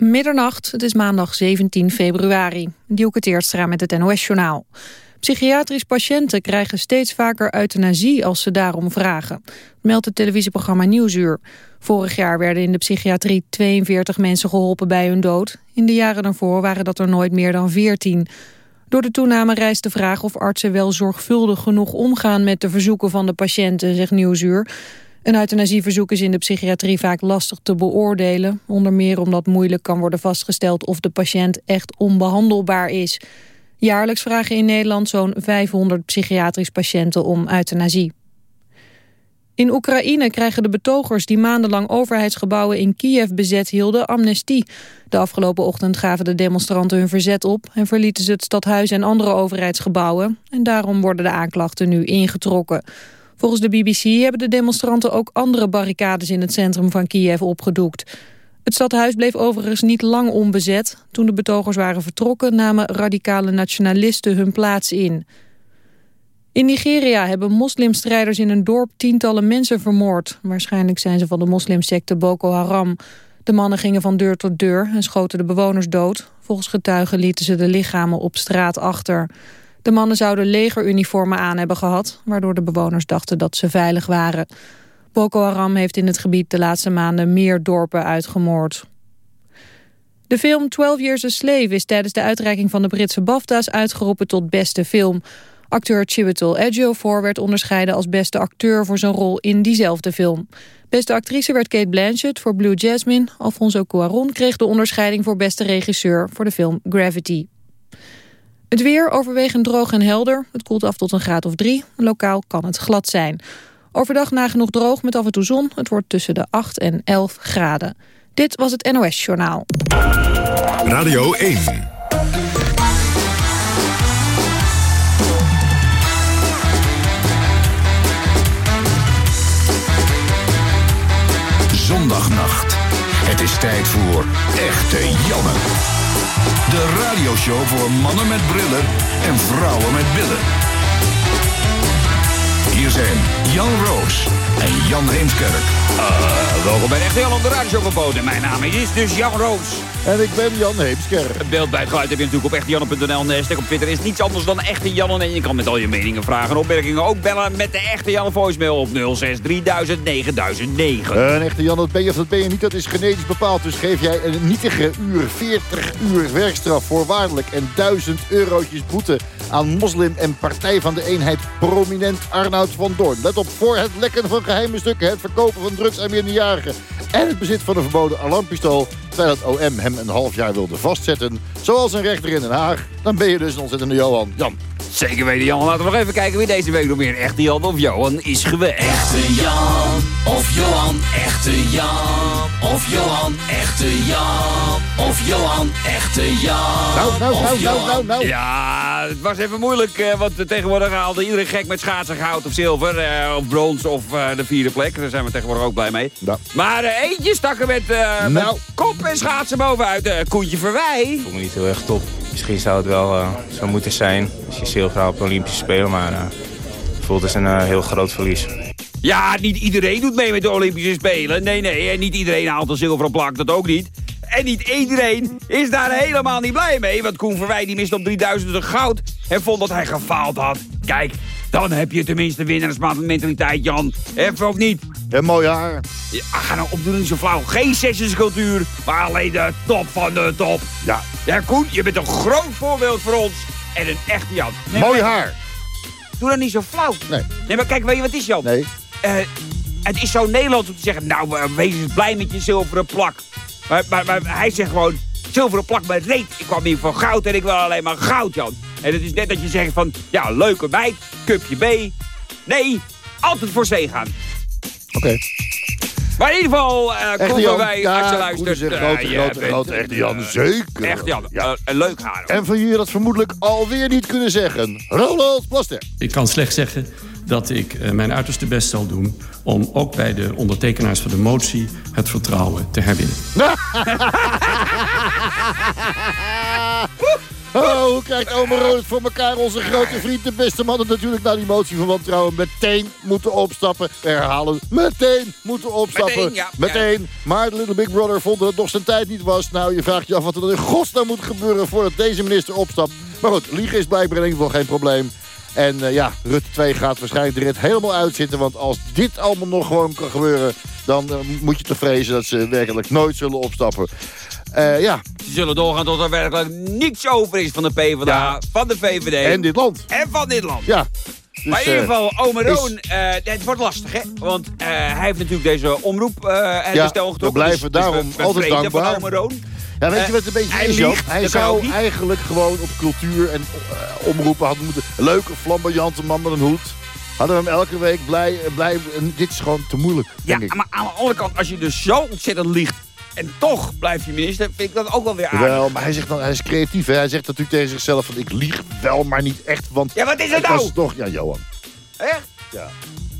Middernacht, het is maandag 17 februari. Dielke Teerstra met het NOS-journaal. Psychiatrisch patiënten krijgen steeds vaker euthanasie als ze daarom vragen. Meldt het televisieprogramma Nieuwsuur. Vorig jaar werden in de psychiatrie 42 mensen geholpen bij hun dood. In de jaren daarvoor waren dat er nooit meer dan 14. Door de toename rijst de vraag of artsen wel zorgvuldig genoeg omgaan met de verzoeken van de patiënten, zegt Nieuwsuur. Een euthanasieverzoek is in de psychiatrie vaak lastig te beoordelen. Onder meer omdat moeilijk kan worden vastgesteld of de patiënt echt onbehandelbaar is. Jaarlijks vragen in Nederland zo'n 500 psychiatrisch patiënten om euthanasie. In Oekraïne krijgen de betogers die maandenlang overheidsgebouwen in Kiev bezet hielden amnestie. De afgelopen ochtend gaven de demonstranten hun verzet op en verlieten ze het stadhuis en andere overheidsgebouwen. En daarom worden de aanklachten nu ingetrokken. Volgens de BBC hebben de demonstranten ook andere barricades in het centrum van Kiev opgedoekt. Het stadhuis bleef overigens niet lang onbezet. Toen de betogers waren vertrokken namen radicale nationalisten hun plaats in. In Nigeria hebben moslimstrijders in een dorp tientallen mensen vermoord. Waarschijnlijk zijn ze van de moslimsecte Boko Haram. De mannen gingen van deur tot deur en schoten de bewoners dood. Volgens getuigen lieten ze de lichamen op straat achter. De mannen zouden legeruniformen aan hebben gehad... waardoor de bewoners dachten dat ze veilig waren. Boko Haram heeft in het gebied de laatste maanden meer dorpen uitgemoord. De film 12 Years a Slave is tijdens de uitreiking van de Britse BAFTA's uitgeroepen tot beste film. Acteur Chiwetel Ejiofor werd onderscheiden als beste acteur voor zijn rol in diezelfde film. Beste actrice werd Kate Blanchett voor Blue Jasmine. Alfonso Cuarón kreeg de onderscheiding voor beste regisseur voor de film Gravity. Het weer overwegend droog en helder. Het koelt af tot een graad of drie. Lokaal kan het glad zijn. Overdag nagenoeg droog met af en toe zon. Het wordt tussen de 8 en 11 graden. Dit was het NOS Journaal. Radio 1. Zondagnacht. Het is tijd voor Echte Janne. De radioshow voor mannen met brillen en vrouwen met billen. Hier zijn Jan Roos en Jan Heemskerk. Uh, welkom bij Echte Jan op de radio geboden. Mijn naam is dus Jan Roos. En ik ben Jan Heemskerk. Het beeld bij het geluid heb je natuurlijk op echtejanne.nl. En op Twitter is niets anders dan Echte Jan. En je kan met al je meningen, vragen en opmerkingen ook bellen met de Echte Jan voicemail op 06 3000 9009. Een Echte Jan, dat ben je of dat ben je niet, dat is genetisch bepaald. Dus geef jij een nietige uur, 40 uur werkstraf voorwaardelijk... en 1000 eurotjes boete aan moslim en Partij van de Eenheid prominent Arnoud van Doorn. Let op voor het lekken van geheime stukken, het verkopen van drugs aan minderjarigen... en het bezit van een verboden alarmpistool... terwijl het OM hem een half jaar wilde vastzetten... zoals een rechter in Den Haag. Dan ben je dus een ontzettende Johan. Jan. Zeker weten Jan. Laten we nog even kijken wie deze week nog meer echte Jan of Johan is geweest. Echte Jan of Johan, echte Jan of Johan, echte Jan of Johan, echte Jan. Nou, nou, nou, nou, nou, nou. Ja, het was even moeilijk, eh, want tegenwoordig haalde iedereen gek met schaatsen, goud of zilver, eh, of brons of eh, de vierde plek. Daar zijn we tegenwoordig ook blij mee. Ja. Maar eh, eentje stak er met, eh, met Nou. kop en schaatsen bovenuit. Eh, Koentje Verwij. Ik voel me niet heel erg top. Misschien zou het wel eh, zo moeten zijn als je zilver op de Olympische Spelen. Maar het voelt als een eh, heel groot verlies. Ja, niet iedereen doet mee met de Olympische Spelen. Nee, nee, en niet iedereen haalt een zilveren plak, dat ook niet. En niet iedereen is daar helemaal niet blij mee. Want Koen Verwij die miste op 3000 een goud en vond dat hij gefaald had. Kijk, dan heb je tenminste winnaarsmentaliteit, Jan. Even of niet? En mooi haar. Ja, ga nou opdoen niet zo flauw. Geen sessionscultuur, maar alleen de top van de top. Ja, Ja, Koen, je bent een groot voorbeeld voor ons. En een echte Jan. Nee, mooi maar- haar. Doe dat niet zo flauw. Nee. Nee, maar kijk, weet je wat is, Jan? Nee. Eh, het is zo Nederlands om te zeggen, nou, eh, wees eens blij met je zilveren plak. Maar, maar, maar hij zegt gewoon, zilveren plak met reet. Ik kwam hier voor goud en ik wil alleen maar goud, Jan. En het is net dat je zegt van, ja, leuke meid, cupje B. Nee, altijd voor C gaan. Oké. Maar in ieder geval, eh Echte komen Jan. wij, als je Ja, luistert. goede zeg, eh, grote, je grote, grote een, echte Jan. eh, Zeker. Echt Jan, Ja. Eh, een leuk haar. En van jullie dat vermoedelijk alweer niet kunnen zeggen. Ronald Plaster. Ik kan slechts zeggen dat ik eh, mijn uiterste best zal doen... om ook bij de ondertekenaars van de motie het vertrouwen te herwinnen. Oh, hoe krijgt Ome Rood het voor elkaar? Onze grote vriend, de beste man, natuurlijk na die motie van wantrouwen meteen moeten opstappen. We herhalen, meteen moeten opstappen. Meteen, ja. Meteen. Maar de Little Big Brother vond dat het nog zijn tijd niet was. Nou, je vraagt je af wat er dan in godsnaam moet gebeuren voordat deze minister opstapt. Maar goed, liegen is blijkbaar in ieder geval geen probleem. En eh, ja, Rutte 2 gaat waarschijnlijk de rit helemaal uitzitten. Want als dit allemaal nog gewoon kan gebeuren... dan eh, moet je te vrezen dat ze werkelijk nooit zullen opstappen. Eh, ja, Ze zullen doorgaan tot er werkelijk niets over is van de PvdA, Ja. van de VVD en dit land. en van dit land. Ja. Dus, maar in ieder geval, ome is- Roon, eh, het wordt lastig, hè? Want hij heeft natuurlijk deze omroep eh het Ja, bestel we blijven dus, daarom dus we altijd dankbaar. van. Ja, weet je Eh, wat het een beetje hij is, Joop? Hij zou eigenlijk gewoon op cultuur en eh, omroepen hadden moeten... Leuke, flamboyante man met een hoed. Hadden we hem elke week blij... blij en dit is gewoon te moeilijk, Ja, denk ik. maar aan de andere kant, als je dus zo ontzettend liegt... en toch blijf je minister, vind ik dat ook wel weer aardig. Wel, maar hij, zegt dan, hij is creatief, hè? Hij zegt natuurlijk tegen zichzelf van... ik lieg wel, maar niet echt, want... Ja, wat is het was nou? toch... Ja, Johan. Echt? Ja.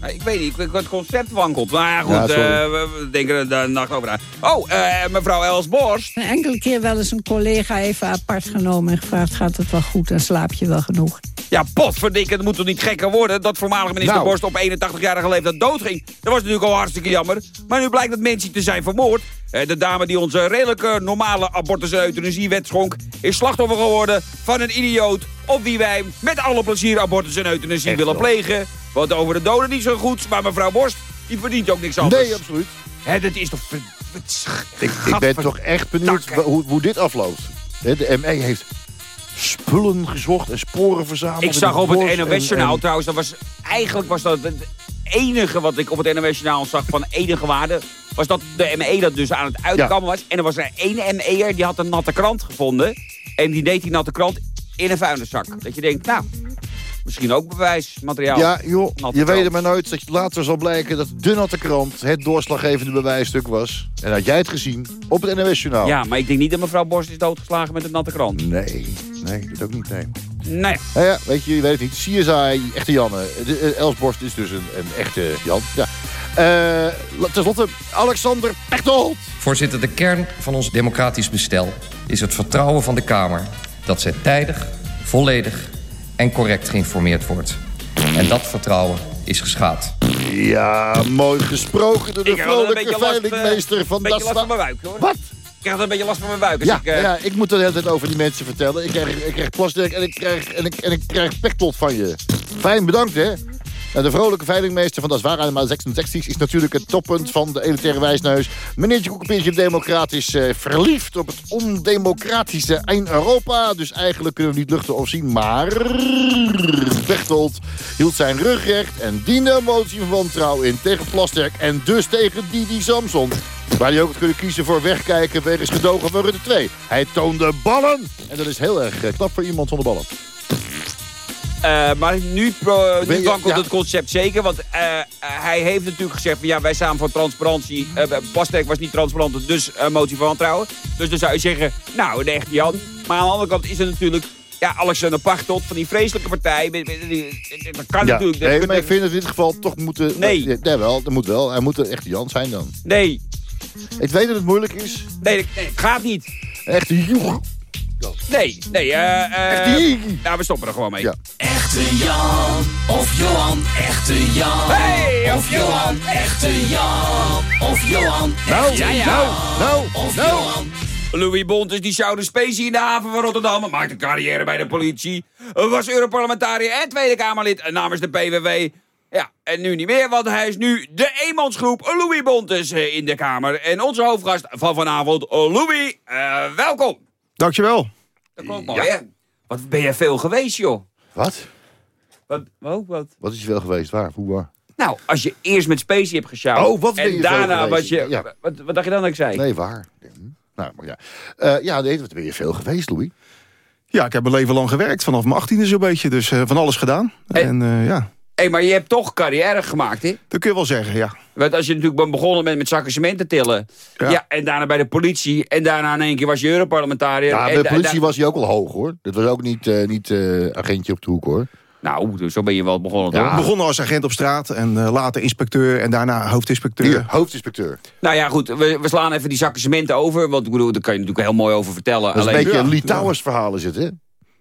Nou, ik weet niet, het concept wankelt. Maar ja, goed, Ja, eh, we, we denken er de nacht over na. Oh, eh, mevrouw Els Borst. Een enkele keer wel eens een collega even apart genomen en gevraagd... gaat het wel goed en slaap je wel genoeg? Ja, potverdikke, het moet toch niet gekker worden... dat voormalig minister Nou. Borst op 81-jarige leeftijd doodging. Dat was natuurlijk al hartstikke jammer. Maar nu blijkt dat mensen te zijn vermoord. Eh, De dame die onze redelijke normale abortus- en euthanasiewet schonk... is slachtoffer geworden van een idioot... op wie wij met alle plezier abortus en euthanasie Echt willen wel. plegen. Want over de doden niet zo goed, maar mevrouw Borst... die verdient ook niks anders. Nee, absoluut. Hè, dat is toch... Ik, ik ben toch echt benieuwd hoe, hoe dit afloopt. De ME heeft spullen gezocht en sporen verzameld. Ik zag op het NOS-journaal en- trouwens, dat was, eigenlijk was dat het enige wat ik op het NOS-journaal zag van enige waarde, was dat de ME dat dus aan het uitkammen was. En er was er één ME'er die had een natte krant gevonden. En die deed die natte krant in een vuilniszak. Dat je denkt, nou, misschien ook bewijsmateriaal. Ja, joh, Natte je weet het maar nooit. Dat later zal blijken dat de natte krant het doorslaggevende bewijsstuk was. En had jij het gezien op het NOS-journaal? Ja, maar ik denk niet dat mevrouw Borst is doodgeslagen met een natte krant. Nee, nee, dat ook niet, nee. Ja, Nou ja, weet je, je weet het niet. CSI, echte Janne. De, eh, Elsborst is dus een, een echte Jan. Ja. Eh, Ten slotte, Alexander Pechtold. Voorzitter, de kern van ons democratisch bestel is het vertrouwen van de Kamer dat zij tijdig, volledig en correct geïnformeerd wordt. En dat vertrouwen is geschaad. Ja, mooi gesproken door de vrolijke eh, veilingmeester van een beetje last Dat van mijn buik, hoor. Wat? Ik krijg een beetje last van mijn buik. Ja, ik, eh, ja, ik moet er de hele tijd over die mensen vertellen. Ik krijg, ik krijg plastic en ik krijg, en ik, en ik krijg pektot van je. Fijn, bedankt hè. Nou, de vrolijke veilingmeester van Das Waar Animal 66 is natuurlijk het toppunt van de elitaire wijsneus. Meneertje Koekepeertje democratisch eh, verliefd op het ondemocratische Eind-Europa. Dus eigenlijk kunnen we niet luchten of zien, maar... Pechtold hield zijn rug recht en diende een motie van wantrouwen in tegen Plasterk en dus tegen Didi Samson. Waar hij ook had kunnen kiezen voor wegkijken wegens gedogen van Rutte 2. Hij toonde ballen en dat is heel erg eh, knap voor iemand zonder ballen. Eh, maar nu, pro, nu wankelt ja. het concept zeker. Want eh, eh, hij heeft natuurlijk gezegd van ja, wij staan voor transparantie. Uh, was niet transparant, dus motie van wantrouwen. Dus dan zou je zeggen, nou, de echte Jan. Maar aan de andere kant is er natuurlijk ja, Alexander Pachtold van die vreselijke partij. Dat kan Ja, natuurlijk. dat nee, maar ik vind dat in dit geval toch moeten... Nee. Ja, nee, wel, dat moet wel. Hij moet een echte Jan zijn dan. Nee, Ik weet dat het moeilijk is. nee, nee, het gaat niet. Echte joeg. Nee, nee. eh eh Echte jig. ja, we stoppen er gewoon mee. Ja. Echte Jan of Johan, echte Jan. Hey, of Johan, echte Jan. Of Johan, Nou, echte Jan. nou, nou, Of nou. Johan, Louis Bontes die sjouwde specie in de haven van Rotterdam. Maakte carrière bij de politie. Was Europarlementariër en Tweede Kamerlid namens de PVV. Ja, en nu niet meer, want hij is nu de eenmansgroep Louis Bontes eh, in de Kamer. En onze hoofdgast van vanavond, Louis, eh, welkom. Dankjewel. Dat komt mooi, hè? Wat ben je veel geweest, joh. Wat? Wat, oh, wat? Wat is je wel geweest? Waar? Hoe waar? Nou, als je eerst met Specie hebt gesjouwd... Oh, wat ben en je veel daarna was je... Ja. Wat, wat dacht je dan dat ik zei? Nee, waar? Nou, maar ja. Eh, ja, nee, wat ben je veel geweest, Louis? Ja, ik heb mijn leven lang gewerkt. Vanaf mijn achttiende zo'n beetje. Dus eh, van alles gedaan. Hey. En eh, ja, Hé, maar je hebt toch carrière gemaakt, hè? dat kun je wel zeggen, ja. Want als je natuurlijk bent begonnen met, met zakken cement te tillen... Ja. Ja. en daarna bij de politie... en daarna in één keer was je Europarlementariër... Ja, bij de politie was hij ook al hoog, hoor. Dit was ook niet, eh, niet eh, agentje op de hoek, hoor. Nou, zo ben je wel begonnen, toch? Ik begon als agent op straat en eh, later inspecteur en daarna hoofdinspecteur. Hier, hoofdinspecteur. Nou ja, goed, we, we slaan even die zakken cement over... want ik bedoel, daar kan je natuurlijk heel mooi over vertellen. Dat is een Alleen, beetje ja, een Litouwers verhaal is het, hè?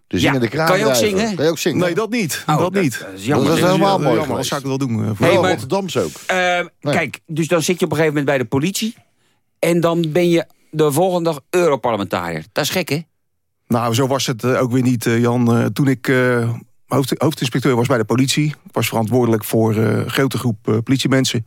De Ja, kan je ook zingen? Kan je ook zingen? Nee, dat niet. Oh, dat dat- niet. dat is jammer. Dat is helemaal mooi jammer, dat zou ik wel doen. eh, voor- Hey, maar- Rotterdamse ook. Eh, Nee. Kijk, dus dan zit je op een gegeven moment bij de politie... en dan ben je de volgende dag Europarlementariër. Dat is gek, hè? Nou, zo was het eh, ook weer niet, Jan. Eh, toen ik eh, hoofd, hoofdinspecteur was bij de politie... ik was verantwoordelijk voor eh, een grote groep eh, politiemensen.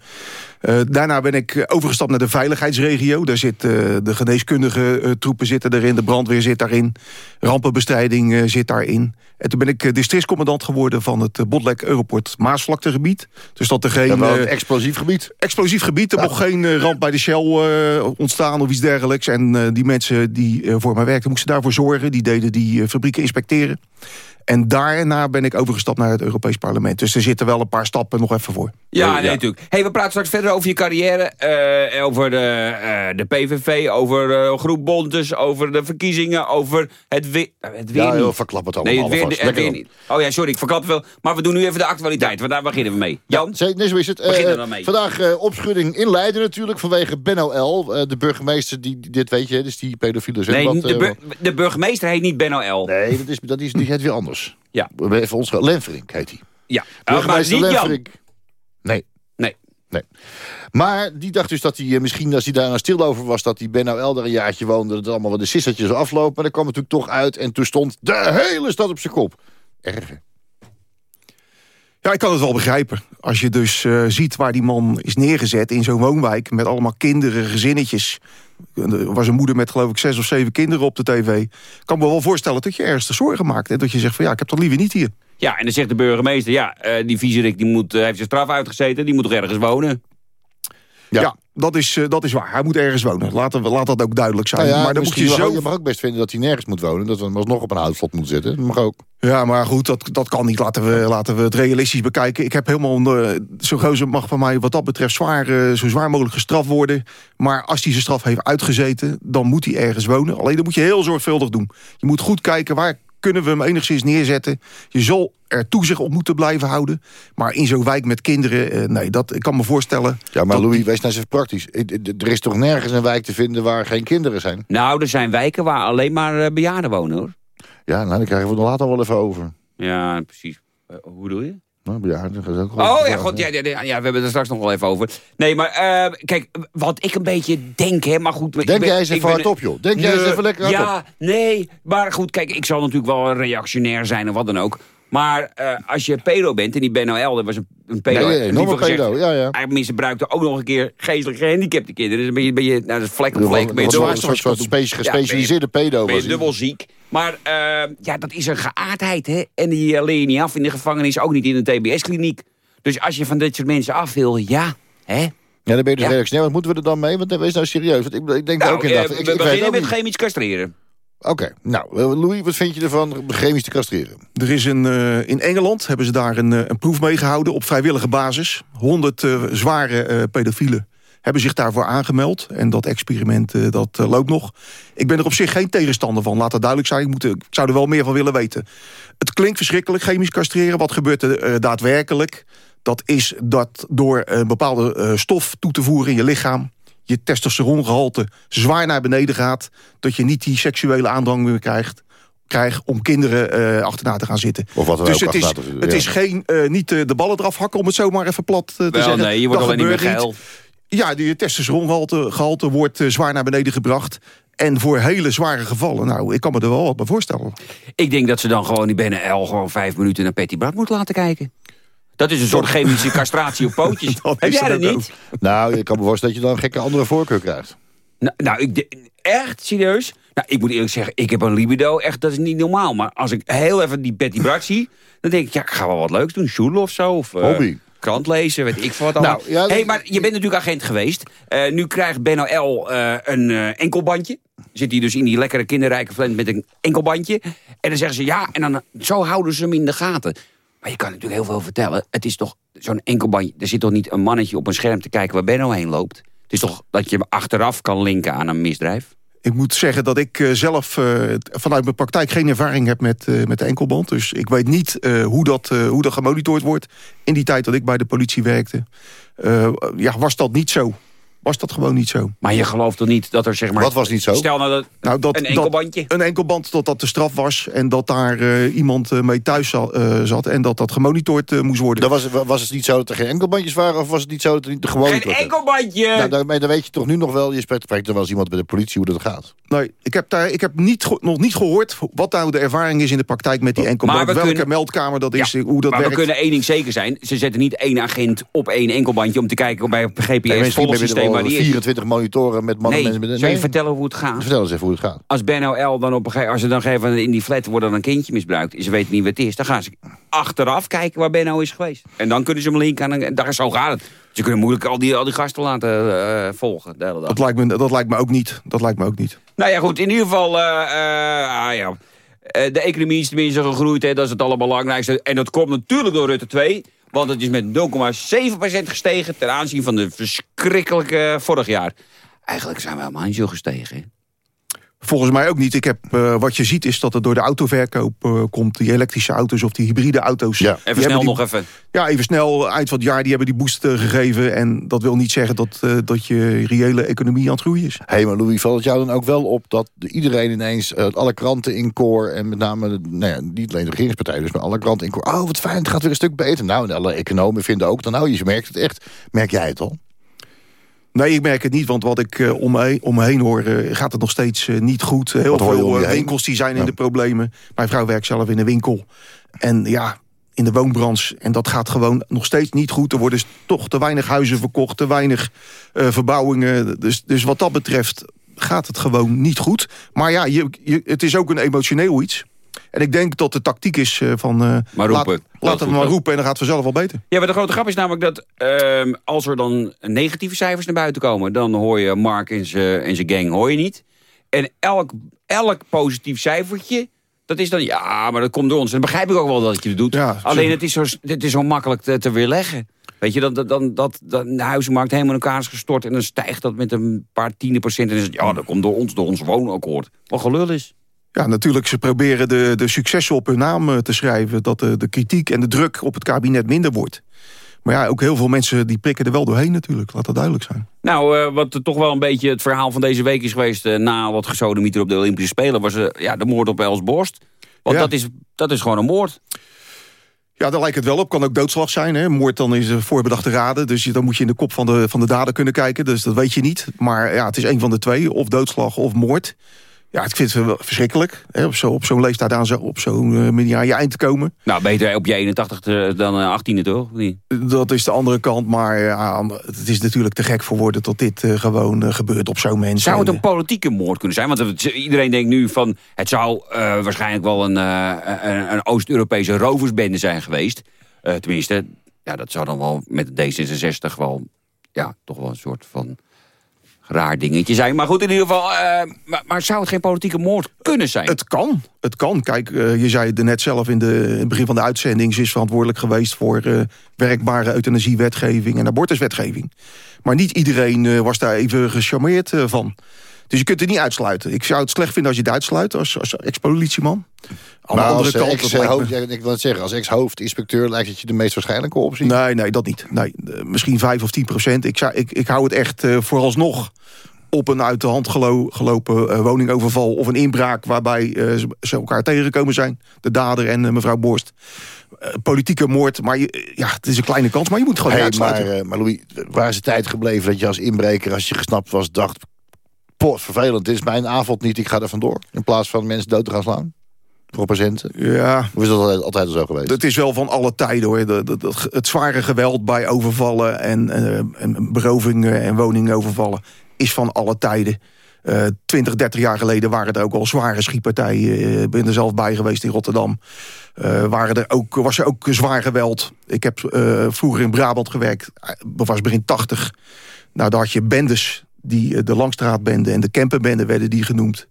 Eh, daarna ben ik overgestapt naar de veiligheidsregio. Daar zit eh, de geneeskundige troepen zitten erin, de brandweer zit daarin... rampenbestrijding zit daarin. En toen ben ik districtscommandant geworden van het Botlek Europort Maasvlaktegebied. Dus dat er geen... Ja, een explosief gebied. explosief gebied. Er mocht geen ramp bij de Shell ontstaan of iets dergelijks. En die mensen die voor mij werkten, moesten daarvoor zorgen. Die deden die fabrieken inspecteren. En daarna ben ik overgestapt naar het Europees Parlement. Dus er zitten wel een paar stappen nog even voor. Ja, nee, natuurlijk. Hey, we praten straks verder over je carrière. eh, over de, eh, de PVV, over eh groep Bontes, over de verkiezingen, over het weer. Het weer Ja, niet. verklap het allemaal Nee, het weer, het niet. Oh ja, sorry, ik verklap veel. Maar we doen nu even de actualiteit, want daar beginnen we mee. Jan? Zee- Nee, zo is het. Dan mee. vandaag eh, opschudding in Leiden natuurlijk vanwege Ben L. Eh, de burgemeester, die, dit weet je, dus die pedofiele Nee, zwembad. de, bur- de burgemeester heet niet Ben L. nee, dat is, dat is, die heet weer anders. Ja. Even ons Lenverink heet hij. Ja, Ah, maar niet Jan. Nee. Nee. Nee. Maar die dacht dus dat hij eh, misschien, als hij daar nou stil over was... dat die Ben L daar een jaartje woonde... dat het allemaal wel de sissertjes aflopen. Maar dat kwam natuurlijk toch uit. En toen stond de hele stad op zijn kop. Erg. Ja, ik kan het wel begrijpen. Als je dus eh, ziet waar die man is neergezet in zo'n woonwijk... met allemaal kinderen, gezinnetjes. Er was een moeder met geloof ik zes of zeven kinderen op de tv. Kan me wel voorstellen dat je ernstig zorgen maakt. En dat je zegt van ja, ik heb dat liever niet hier. Ja, en dan zegt de burgemeester, ja, eh, die viezerik die moet, eh, heeft zijn straf uitgezeten, die moet toch ergens wonen? Ja. Ja, dat, is, eh, dat is waar. Hij moet ergens wonen. Laat, laat dat ook duidelijk zijn. Nou ja, maar dan moet je zo... mag, je mag ook best vinden dat hij nergens moet wonen. Dat we hem alsnog op een houtvlot moeten zitten. Dat mag ook. Ja, maar goed, dat, dat kan niet. Laten we, laten we het realistisch bekijken. Ik heb helemaal... Uh, Zo'n gozer mag van mij wat dat betreft zwaar, uh, zo zwaar mogelijk gestraft worden. Maar als hij zijn straf heeft uitgezeten, dan moet hij ergens wonen. Alleen dan moet je heel zorgvuldig doen. Je moet goed kijken waar kunnen we hem enigszins neerzetten. Je zal er toezicht op moeten blijven houden. Maar in zo'n wijk met kinderen, uh, nee, dat, ik kan me voorstellen... Ja, maar Louis, die- wees nou eens praktisch. Er is toch nergens een wijk te vinden waar geen kinderen zijn? Nou, er zijn wijken waar alleen maar eh, bejaarden wonen, hoor. Ja, nou, daar krijgen we het later wel even over. Ja, precies. Eh, hoe doe je? Nou, bejaarden, is ook wel Oh ja, god, ja, ja, ja, ja, we hebben het er straks nog wel even over. Nee, maar eh, kijk, wat ik een beetje denk, hè, maar goed... Denk ben- jij eens even ben- hardop, joh. Denk jij eens even lekker hardop. Ja, nee, maar goed, kijk, ik zal natuurlijk wel reactionair zijn en wat dan ook. Maar eh, als je pedo bent, en die Ben Noël, dat was een, een pedo... Nee, nee, liever nog een gezegd, pedo, ja, ja. Hij misbruikte ook nog een keer geestelijk gehandicapte kinderen. Dus ben je, ben je nou, dat is vlek op vlek. Ben je wat- dubbel- wat- soort- soort spe- Ja, gespecialiseerde pedo ben je dubbel ziek. Maar eh, ja, dat is een geaardheid, hè. En die eh, leer je niet af in de gevangenis, ook niet in een TBS-kliniek. Dus als je van dit soort mensen af wil, ja, hè. Ja, dan ben je dus Ja. reactionair. Wat moeten we er dan mee? Want wees nou serieus. Want ik, ik denk Nou, ook inderdaad. we beginnen met chemisch castreren. Oké, nou, eh, Louis, wat vind je ervan chemisch te castreren? Er is een, eh, in Engeland hebben ze daar een, eh, een proef mee gehouden op vrijwillige basis. 100 eh, zware eh, pedofielen hebben zich daarvoor aangemeld. En dat experiment dat loopt nog. Ik ben er op zich geen tegenstander van, laat dat duidelijk zijn. Ik, moet, ik zou er wel meer van willen weten. Het klinkt verschrikkelijk, chemisch castreren. Wat gebeurt er daadwerkelijk? Dat is dat door een bepaalde stof toe te voeren in je lichaam... je testosterongehalte zwaar naar beneden gaat... dat je niet die seksuele aandrang meer krijgt krijgt om kinderen eh, achterna te gaan zitten. Of wat dus het is, het ja. is geen, eh, niet eh, de ballen eraf hakken, om het zomaar even plat te Wel, zeggen. nee, je wordt alleen niet meer geil. Ja, die testosterongehalte gehalte wordt zwaar naar beneden gebracht. En voor hele zware gevallen, nou, ik kan me er wel wat bij voorstellen. Ik denk dat ze dan gewoon die Ben L gewoon vijf minuten naar Patty Bart moeten laten kijken. Dat is een soort chemische castratie op pootjes. Dat Heb jij dat ook niet? Nou, ik kan me voorstellen dat je dan een gekke andere voorkeur krijgt. Nou, nou ik de- echt serieus. Nou, ik moet eerlijk zeggen, ik heb een libido. Echt, dat is niet normaal. Maar als ik heel even die Betty Bart zie, dan denk ik, ja, ik ga wel wat leuks doen. Sjoelen of zo. Of, eh, Hobby. Krant lezen, weet ik wat allemaal. Nou, ja, hey, maar je bent natuurlijk agent geweest. Eh, nu krijgt Ben L eh, een enkelbandje. Zit hij dus in die lekkere kinderrijke vlend met een enkelbandje. En dan zeggen ze ja, en dan, zo houden ze hem in de gaten. Maar je kan natuurlijk heel veel vertellen. Het is toch zo'n enkelbandje. Er zit toch niet een mannetje op een scherm te kijken waar Benno heen loopt. Het is toch dat je achteraf kan linken aan een misdrijf? Ik moet zeggen dat ik eh, zelf eh, vanuit mijn praktijk geen ervaring heb met, eh, met de enkelband. Dus ik weet niet hoe, dat, hoe dat gemonitord wordt. In die tijd dat ik bij de politie werkte, ja, was dat niet zo. Was dat gewoon niet zo. Maar je gelooft toch niet dat er zeg maar... Wat was niet zo? Stel nou dat, Nou, dat, een enkelbandje. Dat, een enkelband, dat dat de straf was. En dat daar eh, iemand eh, mee thuis zat, eh, zat. En dat dat gemonitord moest worden. Dan was, het- was het niet zo dat er geen enkelbandjes waren... of was het niet zo dat er niet gewone... Geen enkelbandje! Nou, dan, maar dan weet je toch nu nog wel... je spreekt, spreekt er wel eens iemand bij de politie hoe dat gaat. Nee, ik heb, daar, ik heb niet, nog niet gehoord wat nou de ervaring is in de praktijk met die enkelband. Maar we Welke kunnen- meldkamer dat is, Ja, hoe dat maar werkt. we kunnen één ding zeker zijn. Ze zetten niet één agent op één enkelbandje... om te kijken bij het Nee, Wel die is. 24 monitoren met mannen Nee, mensen met... zou je vertellen hoe het gaat? Vertel eens even hoe het gaat. Als Ben L dan op een gegeven als ze dan geven in die flat wordt dan een kindje misbruikt en ze weten niet wat het is, dan gaan ze achteraf kijken waar Benno is geweest. En dan kunnen ze hem linken aan een, en daar zo gaat het. Ze kunnen moeilijk al die, al die gasten laten eh, volgen de hele dag. Dat lijkt, me, dat lijkt me ook niet. Dat lijkt me ook niet. Nou ja, goed, in ieder geval, eh, eh, ah, ja. Eh, de economie is tenminste gegroeid, hè, dat is het allerbelangrijkste. En dat komt natuurlijk door Rutte 2, want het is met 0,7% gestegen ten aanzien van de verschrikkelijke vorig jaar. Eigenlijk zijn we helemaal niet zo gestegen. Volgens mij ook niet. Ik heb, eh, wat je ziet is dat het door de autoverkoop eh, komt. Die elektrische auto's of die hybride auto's. Ja. Even snel die- nog even. Ja, even snel. Eind van het jaar die hebben die boost eh, gegeven. En dat wil niet zeggen dat, eh, dat je reële economie aan het groeien is. Hé, maar Louis, valt het jou dan ook wel op dat de- iedereen ineens, alle kranten in koor... en met name, de- nou ja, niet alleen de regeringspartij, dus maar alle kranten in koor... oh, wat fijn, het gaat weer een stuk beter. Nou, en alle economen vinden ook, dan nou, je merkt het echt. Merk jij het al? Nee, ik merk het niet, want wat ik eh, om, me, om me heen hoor... eh, gaat het nog steeds eh, niet goed. Heel Wat veel winkels die zijn in de problemen. Mijn vrouw werkt zelf in een winkel. En ja, in de woonbranche. En dat gaat gewoon nog steeds niet goed. Er worden toch te weinig huizen verkocht, te weinig verbouwingen. Dus, dus wat dat betreft gaat het gewoon niet goed. Maar ja, je, je, het is ook een emotioneel iets. En ik denk dat de tactiek is eh, van... eh, Maar laat- roepen. laten we maar roepen en dan gaat het vanzelf wel beter. Ja, maar de grote grap is namelijk dat ehm, als er dan negatieve cijfers naar buiten komen... dan hoor je Mark en zijn gang hoor je niet. En elk, elk positief cijfertje, dat is dan... ja, maar dat komt door ons. En dan begrijp ik ook wel dat je het doet. Ja, Alleen het is, zo, het is zo makkelijk te, te weerleggen. Weet je, dan, dan, dan, dat, dan de huizenmarkt helemaal in elkaar is gestort... en dan stijgt dat met een paar tiende procent. En dan is het, ja, dat komt door ons, door ons woonakkoord. Wat gelul is. Ja, natuurlijk, ze proberen de, de successen op hun naam eh, te schrijven... dat de, de kritiek en de druk op het kabinet minder wordt. Maar ja, ook heel veel mensen die prikken er wel doorheen natuurlijk. Laat dat duidelijk zijn. Nou, eh, wat toch wel een beetje het verhaal van deze week is geweest... eh, na wat gesodemieter op de Olympische Spelen... was eh, ja, de moord op Els Borst. Want Ja. dat, is, dat is gewoon een moord. Ja, daar lijkt het wel op. Kan ook doodslag zijn. Hè? Moord dan is een voorbedachte raden. Dus je- dan moet je in de kop van de, van de dader kunnen kijken. Dus dat weet je niet. Maar ja, het is een van de twee. Of doodslag of moord. Ja, ik vind het wel verschrikkelijk. Hè? Op zo'n leeftijd aan zo, op zo'n uh, je eind te komen. Nou, beter op je 81 te- dan eh, 18e, toch? Niet? Dat is de andere kant. Maar ja, het is natuurlijk te gek voor woorden... dat dit eh, gewoon eh, gebeurt op zo'n mens. Zou het En, een politieke moord kunnen zijn? Want het- iedereen denkt nu van... het zou eh, waarschijnlijk wel een, eh, een, een Oost-Europese roversbende zijn geweest. Eh, tenminste, ja, dat zou dan wel met D66 wel... ja, toch wel een soort van raar dingetje zijn. Maar goed, in ieder geval... eh, maar, maar zou het geen politieke moord kunnen zijn? Het kan, het kan. Kijk, eh, je zei het net zelf in, de, in het begin van de uitzending... ze is verantwoordelijk geweest voor eh, werkbare euthanasiewetgeving en abortuswetgeving. Maar niet iedereen was daar even gecharmeerd van. Dus je kunt het niet uitsluiten. Ik zou het slecht vinden als je het uitsluit als, als ex-politieman. Aan Maar de andere als, kant... ex, dat lijkt me- hoofd, ik wil het zeggen, als ex-hoofdinspecteur lijkt het je de meest waarschijnlijke optie. Nee, nee, dat niet. Nee, eh, misschien 5 of 10 procent. Ik, zou, ik, ik hou het echt eh, vooralsnog op een uit de hand gelo- gelopen eh, woningoverval... of een inbraak waarbij ze, elkaar tegengekomen zijn. De dader en mevrouw Borst. Politieke moord, maar je, ja, het is een kleine kans. Maar je moet gewoon Hey, maar, uitsluiten. eh, maar Louis, waar is de tijd gebleven dat je als inbreker, als je gesnapt was, dacht... Poh, vervelend, dit is mijn avond niet, ik ga er vandoor. In plaats van mensen dood te gaan slaan. Voor patiënten. ja, Of is dat altijd, altijd al zo geweest? het is wel van alle tijden hoor. De, de- de- het zware geweld bij overvallen en, eh, en berovingen en woningovervallen is van alle tijden. Eh 20, 30 jaar geleden waren er ook al zware schietpartijen. Eh, Ik ben er zelf bij geweest in Rotterdam. Eh, waren er ook, was er ook zwaar geweld. Ik heb vroeger in Brabant gewerkt. was begin 80. Nou, daar had je bendes. Die, eh, de Langstraatbende en de Kempenbende werden die genoemd.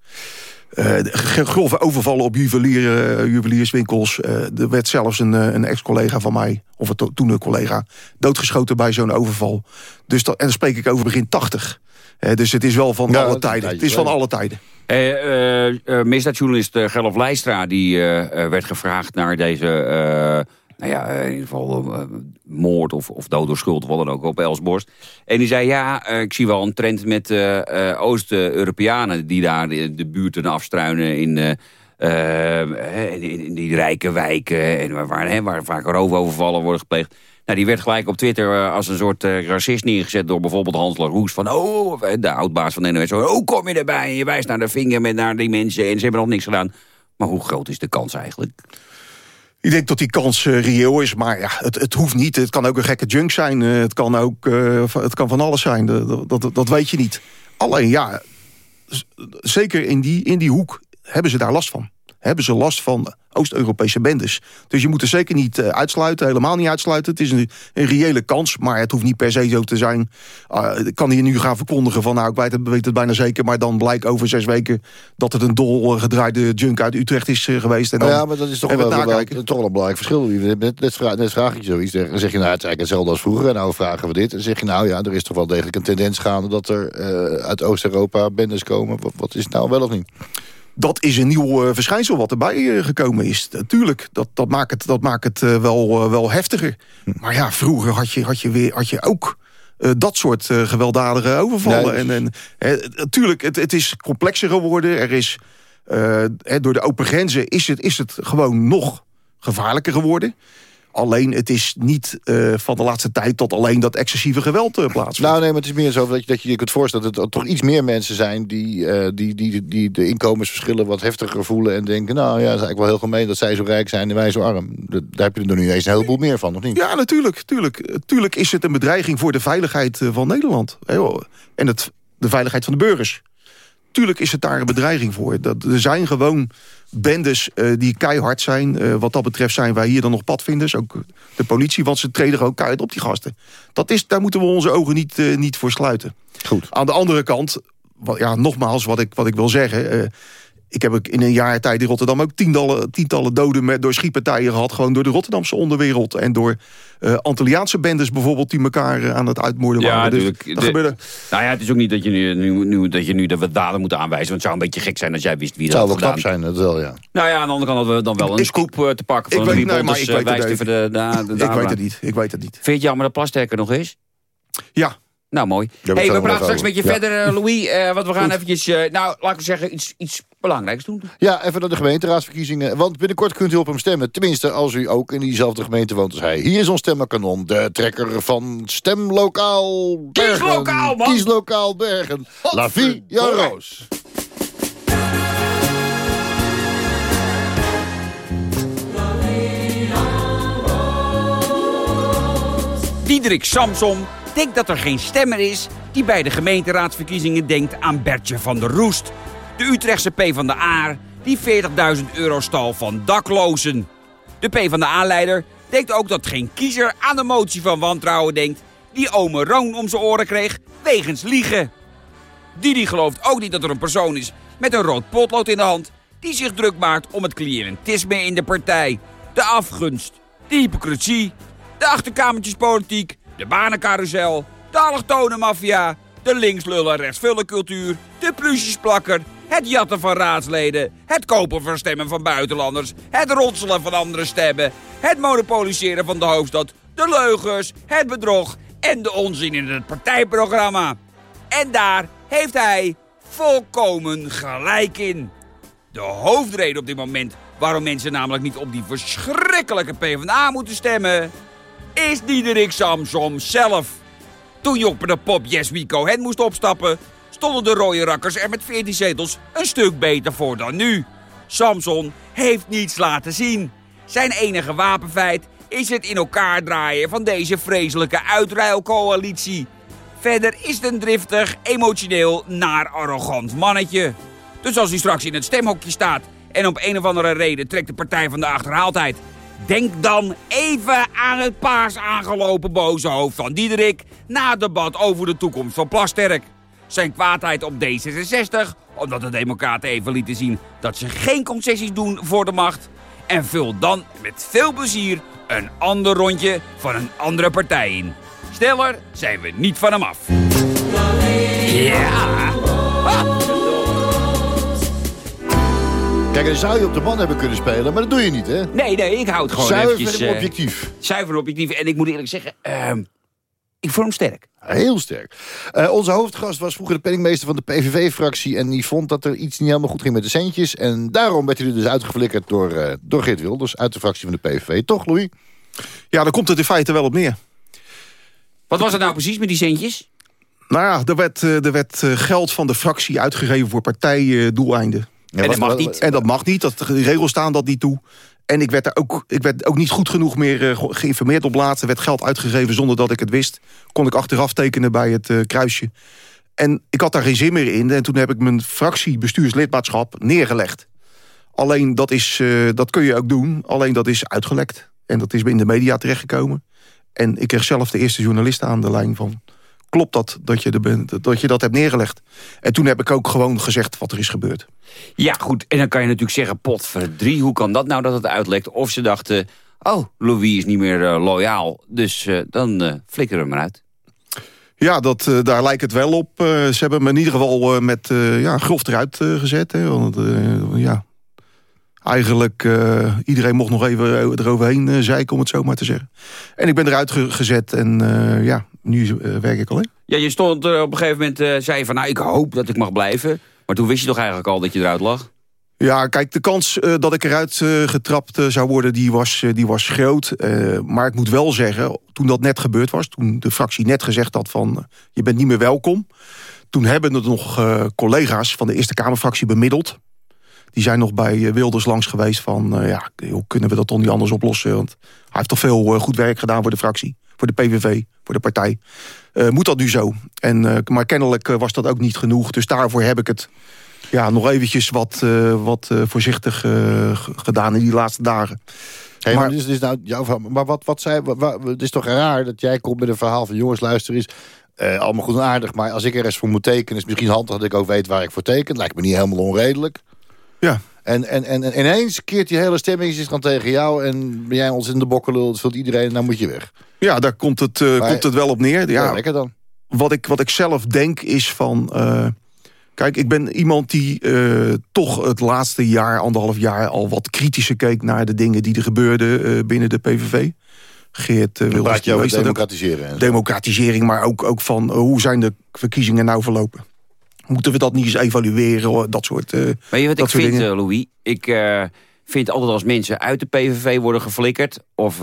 Eh, de grove overvallen op juwelier, eh, juwelierswinkels. Eh, er werd zelfs een, een ex-collega van mij, of een to- toen een collega... doodgeschoten bij zo'n overval. Dus dat, en dan spreek ik over begin 80. Eh, dus het is wel van Ja, alle tijden. Het is van alle tijden. Eh, eh, eh, misdaadjournalist Gerlof Leistra die, werd gevraagd naar deze, eh, nou ja, in ieder geval eh, moord of, of dood door schuld wat dan ook op Elsborst. En die zei, ja, eh, ik zie wel een trend met eh, eh, Oost-Europeanen... die daar de, buurten afstruinen in, eh, eh, in, die rijke wijken... en waar, waar, hè, waar vaak roofovervallen worden gepleegd. Nou, die werd gelijk op Twitter eh, als een soort eh, racist neergezet... door bijvoorbeeld Hans Laroes van... oh, de oudbaas van de NOS. Hoe kom je erbij? En je wijst naar de vinger met naar die mensen... en ze hebben nog niks gedaan. Maar hoe groot is de kans eigenlijk? Ik denk dat die kans eh, reëel is, maar ja, het, het hoeft niet. Het kan ook een gekke junk zijn. eh, het, kan ook, eh, het kan van alles zijn. Dat, dat, dat weet je niet. Alleen ja, zeker in die, in die hoek hebben ze daar last van. Hebben ze last van Oost-Europese bendes. Dus je moet er zeker niet eh, uitsluiten, helemaal niet uitsluiten. Het is een, een reële kans, maar het hoeft niet per se zo te zijn. Ah, ik kan hier nu gaan verkondigen van, nou, ik weet het, weet het bijna zeker... maar dan blijkt over zes weken dat het een dol eh, gedraaide junk uit Utrecht is eh, geweest. En dan, ja, maar dat is toch wel, wel, toch wel een belangrijk verschil. Net, net, vraag, net vraag ik je zoiets. Dan zeg je, nou, het is eigenlijk hetzelfde als vroeger. En nou vragen we dit. En zeg je, nou ja, er is toch wel degelijk een tendens gaande... dat er eh, uit Oost-Europa bendes komen. Wat, wat is het nou wel of niet? Dat is een nieuw eh, verschijnsel wat erbij eh, gekomen is. Natuurlijk, dat, dat maakt het, dat maakt het eh, wel, wel heftiger. Maar ja, vroeger had je, had je, weer, had je ook dat soort gewelddadige overvallen. Nee, dus- En, en, natuurlijk, het, het is complexer geworden. Er is, door de open grenzen is het, is het gewoon nog gevaarlijker geworden. Alleen het is niet eh, van de laatste tijd tot alleen dat excessieve geweld eh, plaatsvindt. Nou nee, maar het is meer zo dat je dat je je kunt voorstellen... dat er toch iets meer mensen zijn die, eh, die, die, die de inkomensverschillen wat heftiger voelen... en denken, nou ja, het is eigenlijk wel heel gemeen dat zij zo rijk zijn en wij zo arm. Dat- Daar heb je er nu eens een heleboel meer van, of niet? Ja, natuurlijk. Tuurlijk, tuurlijk is het een bedreiging voor de veiligheid van Nederland. En het, de veiligheid van de burgers. Tuurlijk is het daar een bedreiging voor. Dat, er zijn gewoon bendes eh, die keihard zijn. Eh, wat dat betreft zijn wij hier dan nog padvinders. Ook de politie, want ze treden gewoon keihard op die gasten. Dat is, daar moeten we onze ogen niet, eh, niet voor sluiten. Goed. Aan de andere kant, wat, ja, nogmaals wat ik, wat ik wil zeggen... ik heb ook in een jaar tijd in Rotterdam ook tientallen, tientallen doden met, door schietpartijen gehad. Gewoon door de Rotterdamse onderwereld. En door eh Antilliaanse bendes bijvoorbeeld die elkaar eh, aan het uitmoorden Ja, waren. Dus natuurlijk. dat De- gebeurde. Nou ja, het is ook niet dat je nu, nu, nu, dat je nu de daden moet aanwijzen. Want het zou een beetje gek zijn als jij wist wie Het dat zou wel had knap zijn, dat wel, ja. Nou ja, aan de andere kant hadden we dan wel een Ik- scoop eh, te pakken van ik een weet- nee, maar ik weet het de Ik weet het niet. Ik weet het niet. Vind je het jammer dat Plasterk er nog is? Ja, Nou, mooi. hey, we praten straks met je. Ja. verder, eh, Louis. eh, want we gaan eventjes, eh, nou, laten we zeggen, iets, iets belangrijks doen. Ja, even naar de gemeenteraadsverkiezingen. Want binnenkort kunt u op hem stemmen. Tenminste, als u ook in diezelfde gemeente woont als hij. Hier is ons stemmenkanon. De trekker van Stemlokaal Bergen. Kieslokaal, man. Kieslokaal Bergen. La Vie Roos. Diederik Samson denkt dat er geen stemmer is... die bij de gemeenteraadsverkiezingen denkt aan Bertje van der Roest. De Utrechtse P van de A die 40.000 euro stal van daklozen. De P van de A-leider denkt ook dat geen kiezer aan de motie van wantrouwen denkt... die ome Roon om zijn oren kreeg wegens liegen. Didi gelooft ook niet dat er een persoon is met een rood potlood in de hand... die zich druk maakt om het cliëntisme in de partij. De afgunst, de hypocrisie, de achterkamertjespolitiek, de banencarousel... de allochtone maffia, de linkslullen rechtsvullencultuur... de plusjesplakker, het jatten van raadsleden... het kopen van stemmen van buitenlanders... het rotselen van andere stemmen... het monopoliseren van de hoofdstad... de leugens, het bedrog en de onzin in het partijprogramma. En daar heeft hij volkomen gelijk in. De hoofdreden op dit moment waarom mensen namelijk niet op die verschrikkelijke PvdA moeten stemmen... is Diederik Samsom zelf. Toen Joppe de Pop Yes We Cohen moest opstappen... stonden de rode rakkers er met 14 zetels een stuk beter voor dan nu. Samson heeft niets laten zien. Zijn enige wapenfeit is het in elkaar draaien van deze vreselijke uitruilcoalitie. Verder is het een driftig, emotioneel, naar arrogant mannetje. Dus als hij straks in het stemhokje staat en op een of andere reden trekt de Partij van de Achterhaaldheid... denk dan even aan het paars aangelopen boze hoofd van Diederik... na het debat over de toekomst van Plasterk. Zijn kwaadheid op D66, omdat de democraten even lieten zien... dat ze geen concessies doen voor de macht... en vul dan met veel plezier een ander rondje van een andere partij in. Stiller zijn we niet van hem af. Kijk, dan zou je op de man hebben kunnen spelen, maar dat doe je niet, hè? Nee, nee, ik hou het gewoon Zuiver eventjes... en eh, objectief. zuiver en objectief. En ik moet eerlijk zeggen, ehm, ik vond hem sterk. Heel sterk. Eh, onze hoofdgast was vroeger de penningmeester van de PVV-fractie... en die vond dat er iets niet helemaal goed ging met de centjes. En daarom werd hij er dus uitgeflikkerd door, eh door Geert Wilders... uit de fractie van de PVV. Toch, Louis? Ja, daar komt het in feite wel op neer. Wat was het nou precies met die centjes? Nou ja, er werd, eh, er werd eh, geld van de fractie uitgegeven voor partijdoeleinden. En dat mag niet. En dat mag niet, dat, de regels staan dat niet toe. En ik werd, er ook, ik werd ook niet goed genoeg meer eh, ge- geïnformeerd op laatst. Er werd geld uitgegeven zonder dat ik het wist. Kon ik achteraf tekenen bij het eh, kruisje. En ik had daar geen zin meer in. En toen heb ik mijn fractiebestuurslidmaatschap neergelegd. Alleen dat, is, eh, dat kun je ook doen. Alleen dat is uitgelekt. En dat is in de media terechtgekomen. En ik kreeg zelf de eerste journalist aan de lijn van... klopt dat, dat je, er bent, dat je dat hebt neergelegd? En toen heb ik ook gewoon gezegd wat er is gebeurd. Ja, goed. En dan kan je natuurlijk zeggen, potverdrie, hoe kan dat nou dat het uitlekt? Of ze dachten, oh, Louis is niet meer eh, loyaal, dus eh, dan eh flikkeren we hem eruit. Ja, dat, daar lijkt het wel op. Ze hebben me in ieder geval met ja, grof eruit gezet. Hè, want ja, eigenlijk uh, iedereen mocht nog even eroverheen uh, zeiken, om het zo maar te zeggen. En ik ben eruit ge gezet en uh, ja, nu werk ik alleen. Ja, je stond op een gegeven moment, zei van nou, ik hoop dat ik mag blijven. Maar toen wist je toch eigenlijk al dat je eruit lag? Ja, kijk, de kans uh, dat ik eruit uh, getrapt uh, zou worden, die was, die was groot. maar ik moet wel zeggen, toen dat net gebeurd was... toen de fractie net gezegd had van, je bent niet meer welkom... toen hebben er nog collega's van de Eerste Kamerfractie bemiddeld. Die zijn nog bij Wilders langs geweest van... ja, hoe kunnen we dat toch niet anders oplossen? Want hij heeft toch veel goed werk gedaan voor de fractie. Voor de PVV, voor de partij. moet dat nu zo? En, maar kennelijk was dat ook niet genoeg. Dus daarvoor heb ik het ja, nog eventjes wat, wat voorzichtig gedaan in die laatste dagen. Hey, maar, maar, dus, dus nou, jouw, maar wat, wat zei, wat, wat, het is toch raar dat jij komt met een verhaal van... jongens, luister eens, allemaal goed en aardig... maar als ik er eens voor moet tekenen, is misschien handig dat ik ook weet waar ik voor teken. Lijkt me niet helemaal onredelijk. Ja. En, en, en, en ineens keert die hele stemming zich dan tegen jou... en ben jij ons in de bokkenlul, dat vult iedereen, dan moet je weg. Ja, daar komt het, maar, komt het wel op neer. Ja, lekker dan. Wat ik, wat ik zelf denk is van... Kijk, ik ben iemand die uh, toch het laatste jaar, anderhalf jaar... al wat kritischer keek naar de dingen die er gebeurden binnen de PVV. Geert uh, Wilders... Democratiseren. Democratisering, maar ook, ook van hoe zijn de verkiezingen nou verlopen. Moeten we dat niet eens evalueren, dat soort Weet je wat ik vind, dingen? Louis? Ik vind altijd als mensen uit de PVV worden geflikkerd... of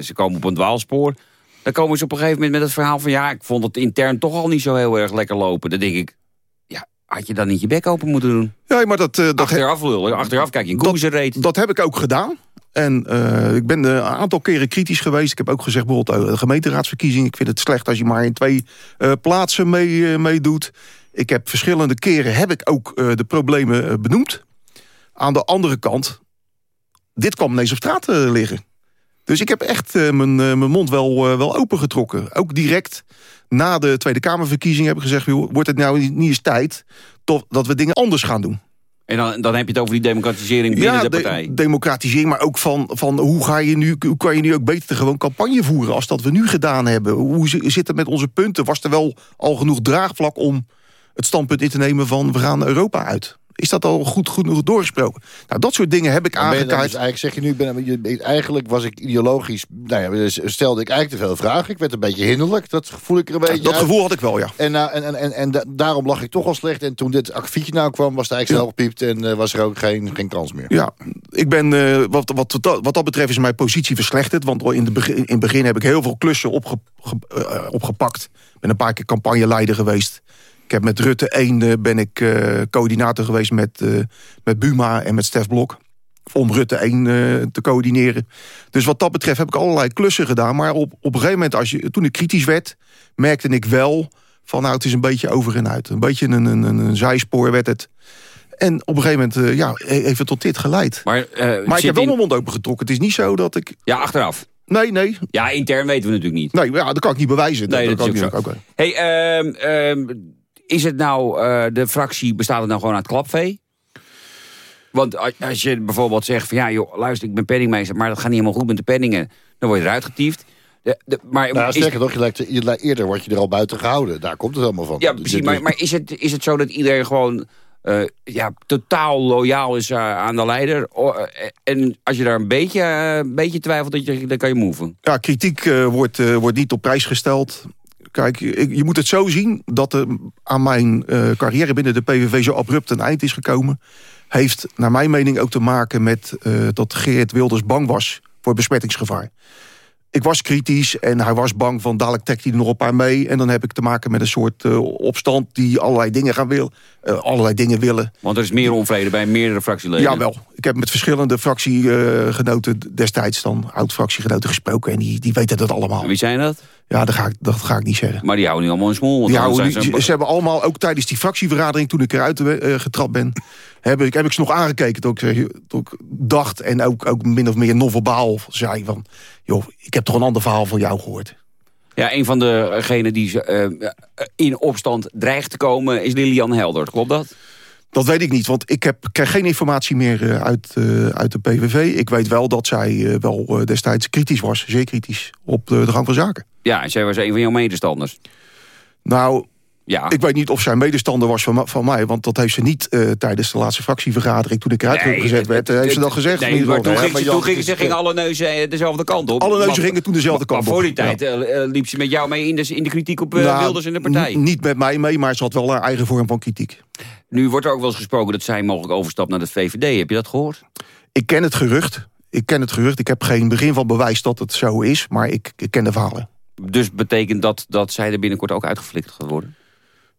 ze komen op een dwaalspoor... dan komen ze op een gegeven moment met het verhaal van... ja, ik vond het intern toch al niet zo heel erg lekker lopen. Dan denk ik, had je dan niet je bek open moeten doen? Ja, maar dat... Uh, dat achteraf lullen, achteraf kijk je een. Dat, dat heb ik ook gedaan. En uh, ik ben een aantal keren kritisch geweest. Ik heb ook gezegd, bijvoorbeeld de gemeenteraadsverkiezing. Ik vind het slecht als je maar in twee uh, plaatsen meedoet. Mee doet. Ik heb verschillende keren heb ik ook de problemen benoemd. Aan de andere kant, dit kwam ineens op straat liggen. Dus ik heb echt mijn, mijn mond wel, wel opengetrokken. Ook direct na de Tweede Kamerverkiezing heb ik gezegd... Joh, wordt het nou niet eens tijd toch, dat we dingen anders gaan doen? En dan, dan heb je het over die democratisering binnen ja, de partij. De, democratisering, maar ook van, van hoe, ga je nu, hoe kan je nu ook beter gewoon campagne voeren... als dat we nu gedaan hebben? Hoe zit het met onze punten? Was er wel al genoeg draagvlak om het standpunt in te nemen van... we gaan Europa uit? Is dat al goed genoeg doorgesproken? Nou, dat soort dingen heb ik aangekaart. Dus eigenlijk zeg je nu, ben, eigenlijk was ik ideologisch... Nou ja, dus stelde ik eigenlijk te veel vragen. Ik werd een beetje hinderlijk. Dat voel ik er een beetje Dat uit. gevoel had ik wel, ja. En, uh, en, en, en, en da daarom lag ik toch al slecht. En toen dit akkefietje nou kwam, was het eigenlijk ja. gepiept... en uh, was er ook geen, geen kans meer. Ja, ik ben, uh, wat, wat, wat, wat dat betreft is mijn positie verslechterd. Want in, de begin, in het begin heb ik heel veel klussen opge, ge, opgepakt. Ben een paar keer campagneleider geweest. Ik heb met Rutte 1 ben ik uh, coördinator geweest met, uh, met Buma en met Stef Blok. Om Rutte 1 uh, te coördineren. Dus wat dat betreft heb ik allerlei klussen gedaan. Maar op, op een gegeven moment, als je, toen ik kritisch werd... merkte ik wel van nou, het is een beetje over en uit. Een beetje een, een, een zijspoor werd het. En op een gegeven moment ja, heeft tot dit geleid. Maar, maar ik heb wel mijn mond opengetrokken. Het is niet zo dat ik... Ja, achteraf. Nee, nee. Ja, intern weten we natuurlijk niet. Nee, ja, dat kan ik niet bewijzen. Nee, dat, dat, dat is kan ook ik zo. niet. Okay. Hey, um, um, is het nou, uh, de fractie bestaat het nou gewoon uit klapvee? Want als je bijvoorbeeld zegt van ja joh, luister, ik ben penningmeester, maar dat gaat niet helemaal goed met de penningen, dan word je eruit getiefd. De, de, maar nou, is, sterker nog, je lijkt, je, eerder word je er al buiten gehouden. Daar komt het helemaal van. Ja, precies. Maar, maar is, het, is het zo dat iedereen gewoon eh, ja, totaal loyaal is eh, aan de leider. Eh, en als je daar een beetje, eh, een beetje twijfelt, dat je, dan kan je moven. Ja, kritiek eh, wordt, eh, wordt niet op prijs gesteld. Kijk, ik- je moet het zo zien dat er aan mijn eh, carrière binnen de PVV zo abrupt een eind is gekomen. Heeft naar mijn mening ook te maken met eh, dat Geert Wilders bang was voor besmettingsgevaar. Ik was kritisch en hij was bang van dadelijk trekt hij er nog op aan mee. En dan heb ik te maken met een soort eh, opstand die allerlei dingen gaan willen. eh, allerlei dingen willen. Want er is meer onvrede bij meerdere fractieleden. Jawel, ik heb met verschillende fractiegenoten destijds dan, oud-fractiegenoten gesproken. En die, die weten dat allemaal. En wie zijn dat? Ja, dat ga ik, dat ga ik niet zeggen. Maar die houden niet allemaal in smoel. want Die houden, zijn ze- ze hebben allemaal, ook tijdens die fractievergadering... toen ik eruit eh, getrapt ben, heb ik, heb ik ze nog aangekeken. Dat ik, dat ik dacht en ook, ook min of meer non-verbaal zei van... joh, ik heb toch een ander verhaal van jou gehoord. Ja, een van degenen die eh, in opstand dreigt te komen is Lilian Helder. Klopt dat? Dat weet ik niet, want ik heb, krijg geen informatie meer eh, uit, eh, uit de PVV. Ik weet wel dat zij eh, wel destijds kritisch was, zeer kritisch... op de, de gang van zaken. Ja, en zij was een van jouw medestanders. Nou, Ja. ik weet niet of zij medestander was van, van mij... want dat heeft ze niet eh, tijdens de laatste fractievergadering... toen ik eruit Nee, gezet werd, eh, heeft ze dat gezegd. Nee, maar toen, ging, ze, toen ging, ze gingen alle neuzen eh, dezelfde kant op. Alle neuzen gingen toen dezelfde kant maar voor op, die tijd ja. liep ze met jou mee in de, in de kritiek op Nou, Wilders in de partij. Niet met mij mee, maar ze had wel haar eigen vorm van kritiek. Nu wordt er ook wel eens gesproken dat zij mogelijk overstapt naar de VVD. Heb je dat gehoord? Ik ken het gerucht. Ik ken het gerucht. Ik heb geen begin van bewijs dat het zo is, maar ik, ik ken de verhalen. Dus betekent dat dat zij er binnenkort ook uitgeflikt gaat worden?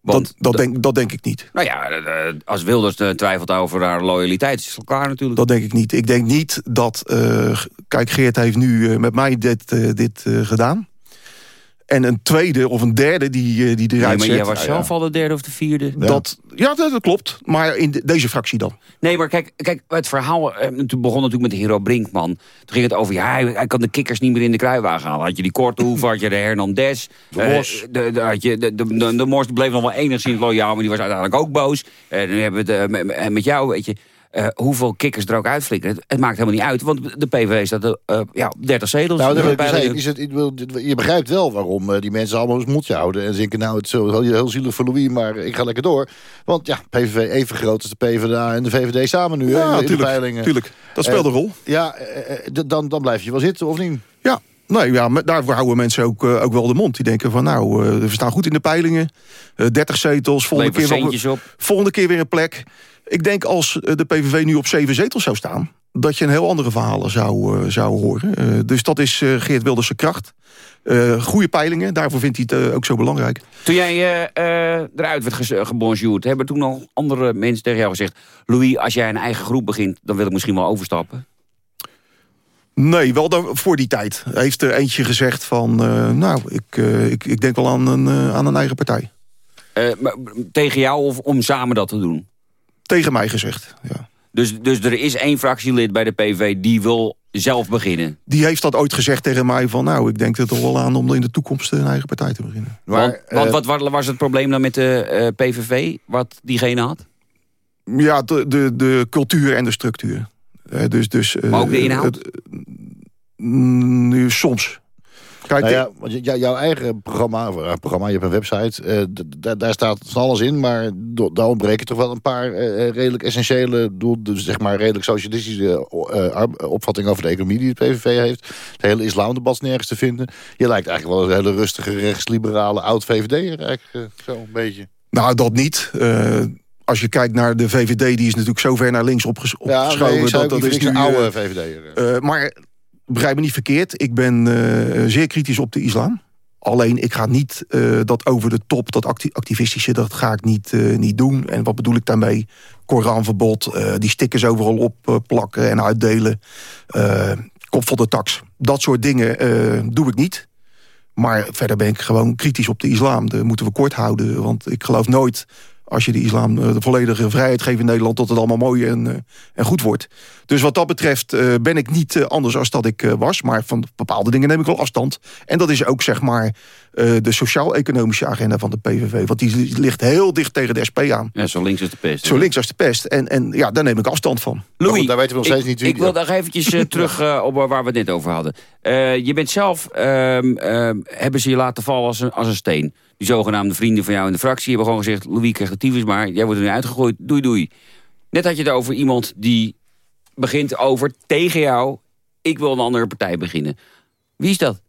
Want dat, dat, denk, dat denk ik niet. Nou ja, eh, als Wilders twijfelt over haar loyaliteit, is het elkaar natuurlijk. Dat denk ik niet. Ik denk niet dat... eh, kijk, Geert heeft nu eh, met mij dit, dit gedaan. En een tweede of een derde die, eh, die Nee, eruit maar zet. jij was zelf al de derde of de vierde. Dat, ja, dat, dat klopt. Maar in de- deze fractie dan. Nee, maar kijk, kijk het verhaal eh, toen begon natuurlijk met de Hero Brinkman. Toen ging het over, ja, hij, hij kan de kikkers niet meer in de kruiwagen halen. Had je die Kortehoef, had je de Hernandez. De eh, Mos. de, de, had je, de, de, de, de Mos bleef nog wel enigszins loyaal, maar die was uiteindelijk ook boos. En nu hebben we het eh, met, met jou, weet je... eh, hoeveel kikkers er ook uitflikkeren. Het, het maakt helemaal niet uit, want de PVV staat er eh, ja, 30 zetels. Nou, dat wil ik Bij- zeggen, is het, ik wil- je begrijpt wel waarom eh, die mensen allemaal eens moedje houden. En denken, nou, het is zo heel, heel zielig voor Louis, maar ik ga lekker door. Want ja, PVV even groot als de PvdA en de VVD samen nu. hè, Ja, in de tuurlijk, peilingen. tuurlijk. Dat speelt een rol. Ja, dan, dan blijf je wel zitten, of niet? Ja, nee, ja maar daarvoor houden mensen ook, eh, ook wel de mond. Die denken van nou, eh, we staan goed in de peilingen. Eh 30 zetels, volgende Lever keer, wel- volgende keer weer een plek. Ik denk als de PVV nu op zeven zetels zou staan... dat je een heel andere verhalen zou, zou horen. Dus dat is Geert Wilders' kracht. Goede peilingen, daarvoor vindt hij het ook zo belangrijk. Toen jij eruit werd ge- gebonjourd, hebben toen nog andere mensen tegen jou gezegd... Louis, als jij een eigen groep begint, dan wil ik misschien wel overstappen. Nee, wel dan, voor die tijd. Heeft er eentje gezegd van... eh, nou, ik, eh, ik, ik denk wel aan een, eh, aan een eigen partij. Eh, maar tegen jou of om samen dat te doen? Tegen mij gezegd, ja. Dus, dus er is één fractielid bij de PV die wil zelf beginnen. Die heeft dat ooit gezegd tegen mij van... nou, ik denk er toch wel aan om in de toekomst een eigen partij te beginnen. want want wat, wat was het probleem dan met de eh, PVV, wat diegene had? Ja, de, de, de cultuur en de structuur. Eh, dus, dus, eh, Maar ook de inhoud? het- mm, nu, soms. Kijk, Nou ja, jouw eigen programma, eh, programma, je hebt een website, eh, daar staat van alles in, maar daar ontbreken toch wel een paar eh, redelijk essentiële, doel, dus zeg maar redelijk socialistische eh, ar- opvattingen over de economie die de PVV heeft. Het hele islamdebat is nergens te vinden. Je lijkt eigenlijk wel een hele rustige, rechtsliberale, oud-VVD'er eigenlijk, eh, zo een beetje. Nou, dat niet. Eh, als je kijkt naar de VVD, die is natuurlijk zo ver naar links opges Ja, opgeschoven. nee, ook dat, dat is voor nu, een eh, oude VVD'er. eh, maar begrijp me niet verkeerd. Ik ben eh, zeer kritisch op de islam. Alleen, ik ga niet eh, dat over de top, dat acti- activistische, dat ga ik niet, eh, niet doen. En wat bedoel ik daarmee? Koranverbod, eh, die stickers overal op eh, plakken en uitdelen. eh kop van de tax. Dat soort dingen eh, doe ik niet. Maar verder ben ik gewoon kritisch op de islam. Dat moeten we kort houden. Want ik geloof nooit, als je de islam eh, de volledige vrijheid geeft in Nederland... dat het allemaal mooi en, eh, en goed wordt. Dus wat dat betreft eh, ben ik niet anders als dat ik eh, was. Maar van bepaalde dingen neem ik wel afstand. En dat is ook zeg maar eh, de sociaal-economische agenda van de PVV. Want die ligt heel dicht tegen de SP aan. Ja, zo links is de pest. Zo links als de pest. En, en ja, daar neem ik afstand van. Louis, goed, daar weten we nog steeds ik, niet wie- Ik wil nog eventjes terug eh, op waar we het net over hadden. Eh, je bent zelf, ehm, ehm, hebben ze je laten vallen als een, als een steen. Die zogenaamde vrienden van jou in de fractie... hebben gewoon gezegd, Louis krijgt de tyfus maar, jij wordt er nu uitgegooid, doei doei. Net had je het over iemand die begint over tegen jou... ik wil een andere partij beginnen. Wie is dat?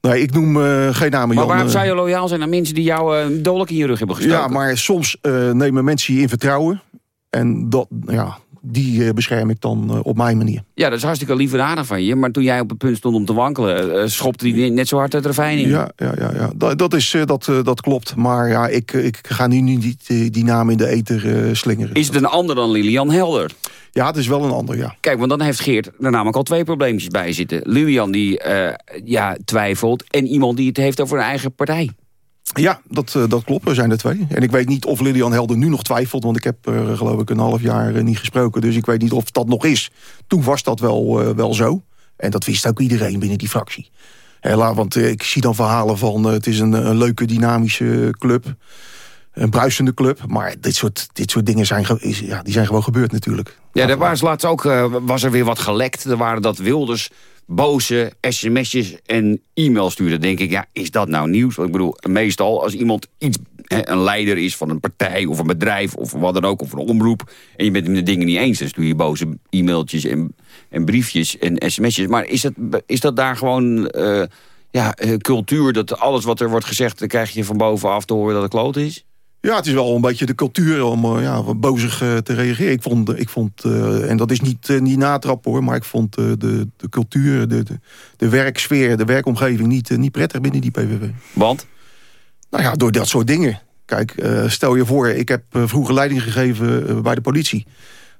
Nee, ik noem uh, geen namen, Maar Jan. waarom eh. zou je loyaal zijn aan mensen die jou uh, een dolk in je rug hebben gestoken? Ja, maar soms uh, nemen mensen je in vertrouwen. En dat, ja, die uh, bescherm ik dan uh, op mijn manier. Ja, dat is hartstikke lief en aardig van je. Maar toen jij op het punt stond om te wankelen... Uh, schopte die net zo hard uit de ravijn in. Ja, ja, ja, ja. Dat, dat, is, dat, dat klopt. Maar ja, ik, ik ga nu niet die, die naam in de eter slingeren. Is het een ander dan Lilian Helder? Ja, het is wel een ander, ja. Kijk, want dan heeft Geert er namelijk al twee probleempjes bij zitten. Lilian die ja, twijfelt en iemand die het heeft over een eigen partij. Ja, dat, uh, dat klopt. Er zijn er twee. En ik weet niet of Lilian Helder nu nog twijfelt. Want ik heb uh, geloof ik een half jaar uh, niet gesproken. Dus ik weet niet of dat nog is. Toen was dat wel, wel zo. En dat wist ook iedereen binnen die fractie. Hela, want ik zie dan verhalen van... het is een, een leuke, dynamische club. Een bruisende club. Maar dit soort, dit soort dingen zijn, ja, die zijn gewoon gebeurd natuurlijk. Ja, er was laatst ook was er weer wat gelekt. Er waren dat Wilders boze sms'jes en e-mails sturen. denk ik, ja, is dat nou nieuws? Want ik bedoel, meestal als iemand iets, hè, een leider is van een partij of een bedrijf... of wat dan ook, of een omroep... en je bent met de dingen niet eens... dan stuur je boze e-mailtjes en, en briefjes en sms'jes. Maar is dat, is dat daar gewoon uh, ja, cultuur... dat alles wat er wordt gezegd, dan krijg je van bovenaf te horen dat het kloot is? Ja, het is wel een beetje de cultuur om uh, ja, bozig uh, te reageren. Ik vond, ik vond uh, en dat is niet, niet natrap hoor... maar ik vond de, de cultuur, de, de, de werksfeer, de werkomgeving niet, niet prettig binnen die PVV. Want? Nou ja, door dat soort dingen. Kijk, stel je voor, ik heb vroeger leiding gegeven bij de politie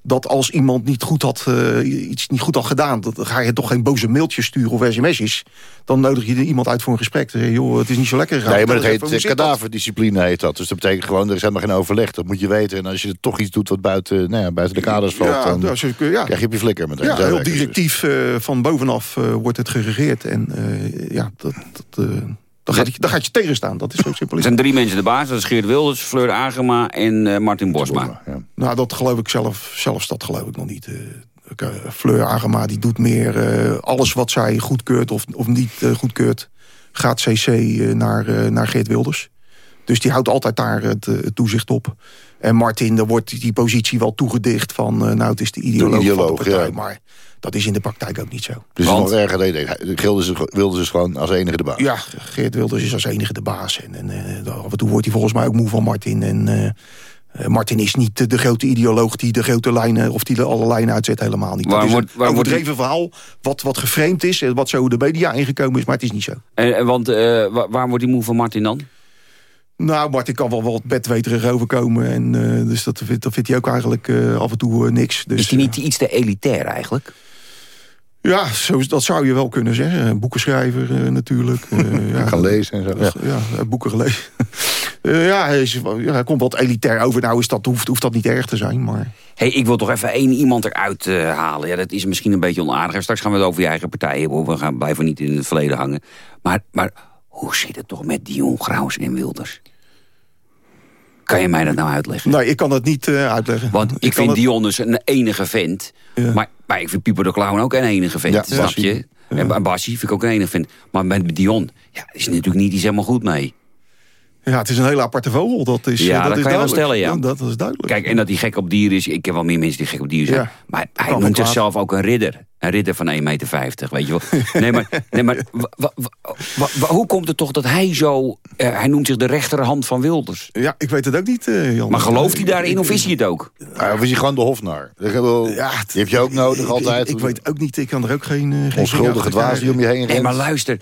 dat als iemand niet goed had, uh, iets niet goed had gedaan... dan ga je toch geen boze mailtjes sturen of sms'jes. Dan nodig je iemand uit voor een gesprek. Dan zeg je, joh, het is niet zo lekker gegaan. Nee, maar dat heet kadaverdiscipline heet dat. Dus dat betekent gewoon, er is helemaal geen overleg. Dat moet je weten. En als je toch iets doet wat buiten, nou ja, buiten de kaders valt... Ja, dan dus, ja. krijg je op je flikker meteen. Ja, heel directief uh, van bovenaf uh, wordt het geregeerd. En ja, dat... dat dan gaat, je, dan gaat je tegenstaan, dat is zo simpel. Er zijn drie mensen de baas, dat is Geert Wilders, Fleur Agema en uh, Martin Bosma. Ja. Nou, dat geloof ik zelf, zelfs dat geloof ik nog niet. Uh, Fleur Agema die doet meer uh, alles wat zij goedkeurt of, of niet goedkeurt... gaat CC naar, naar Geert Wilders. Dus die houdt altijd daar het, het toezicht op. En Martin, daar wordt die positie wel toegedicht van... nou, het is de ideoloog, de ideoloog van de partij, ja. maar... Dat is in de praktijk ook niet zo. Dus Want, nog erger, nee, nee, Wilders, Wilders is gewoon als enige de baas. Ja, Geert Wilders is als enige de baas. En, en uh, af en toe wordt hij volgens mij ook moe van Martin. En uh, Martin is niet de grote ideoloog die de grote lijnen... of die de alle lijnen uitzet, helemaal niet. Waar dat wordt, is een overdreven die... verhaal wat, wat geframed is... wat zo de media ingekomen is, maar het is niet zo. En, want uh, waar wordt hij moe van Martin dan? Nou, Martin kan wel wat bedweterig overkomen. En, uh, dus dat, dat vindt hij ook eigenlijk uh, af en toe uh, niks. Dus, is hij niet iets te elitair eigenlijk? Ja, zo, dat zou je wel kunnen zeggen. Boekenschrijver uh, natuurlijk. Uh, ja, kan lezen en zo. Ja, ja boeken gelezen. uh, ja, hij, is, ja, hij komt wat elitair over. Nou, is dat, hoeft, hoeft dat niet erg te zijn, maar... hey, ik wil toch even één iemand eruit uh, halen. Ja, dat is misschien een beetje onaardig. Straks gaan we het over je eigen partij hebben. We gaan blijven niet in het verleden hangen. Maar, maar hoe zit het toch met Dion Graus en Wilders? Kan je mij dat nou uitleggen? Nee, ik kan dat niet uh, uitleggen. Want ik, ik vind het... Dion dus een enige vent. Ja. Maar, maar ik vind Pieper de Clown ook een enige vent. Ja, snap je? En Bassie vind ik ook een enige vent. Maar met Dion ja, is natuurlijk niet iets helemaal goed mee. Ja, het is een hele aparte vogel. Dat is, ja, dat, dat is kan je wel stellen, ja. Dat is duidelijk. Kijk, en dat hij gek op dieren is. Ik ken wel meer mensen die gek op dieren zijn. Ja, maar hij noemt zichzelf ook een ridder. Een ridder van 1,50 meter, weet je wel. Nee, maar, nee, maar hoe komt het toch dat hij zo... Uh, hij noemt zich de rechterhand van Wilders. Ja, ik weet het ook niet, uh, Jan. Maar gelooft hij daarin of is hij het ook? Ja, of is hij gewoon de hofnaar? Ja, die heb je ook nodig altijd. Ik, ik, weet ook niet, ik kan er ook geen... Uh, geen Onschuldige dwaas die om je heen rent. Nee, maar luister...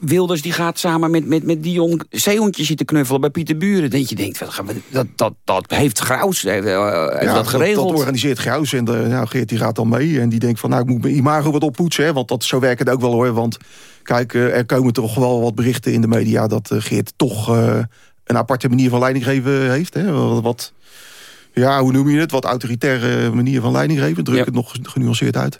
Wilders die gaat samen met, met, met Dion zeehondjes zitten knuffelen bij Pieter Buren. Dat je denkt, dat, dat, dat heeft Graus heeft ja, dat geregeld. Dat, dat organiseert Graus en de, nou, Geert die gaat dan mee. En die denkt van, nou ik moet mijn imago wat oppoetsen. Hè, want dat, zo werkt het ook wel hoor. Want kijk, er komen toch wel wat berichten in de media... dat Geert toch uh, een aparte manier van leiding geven heeft. Hè, wat, ja, hoe noem je het? Wat autoritaire manier van leiding geven. Druk ja. het nog genuanceerd uit.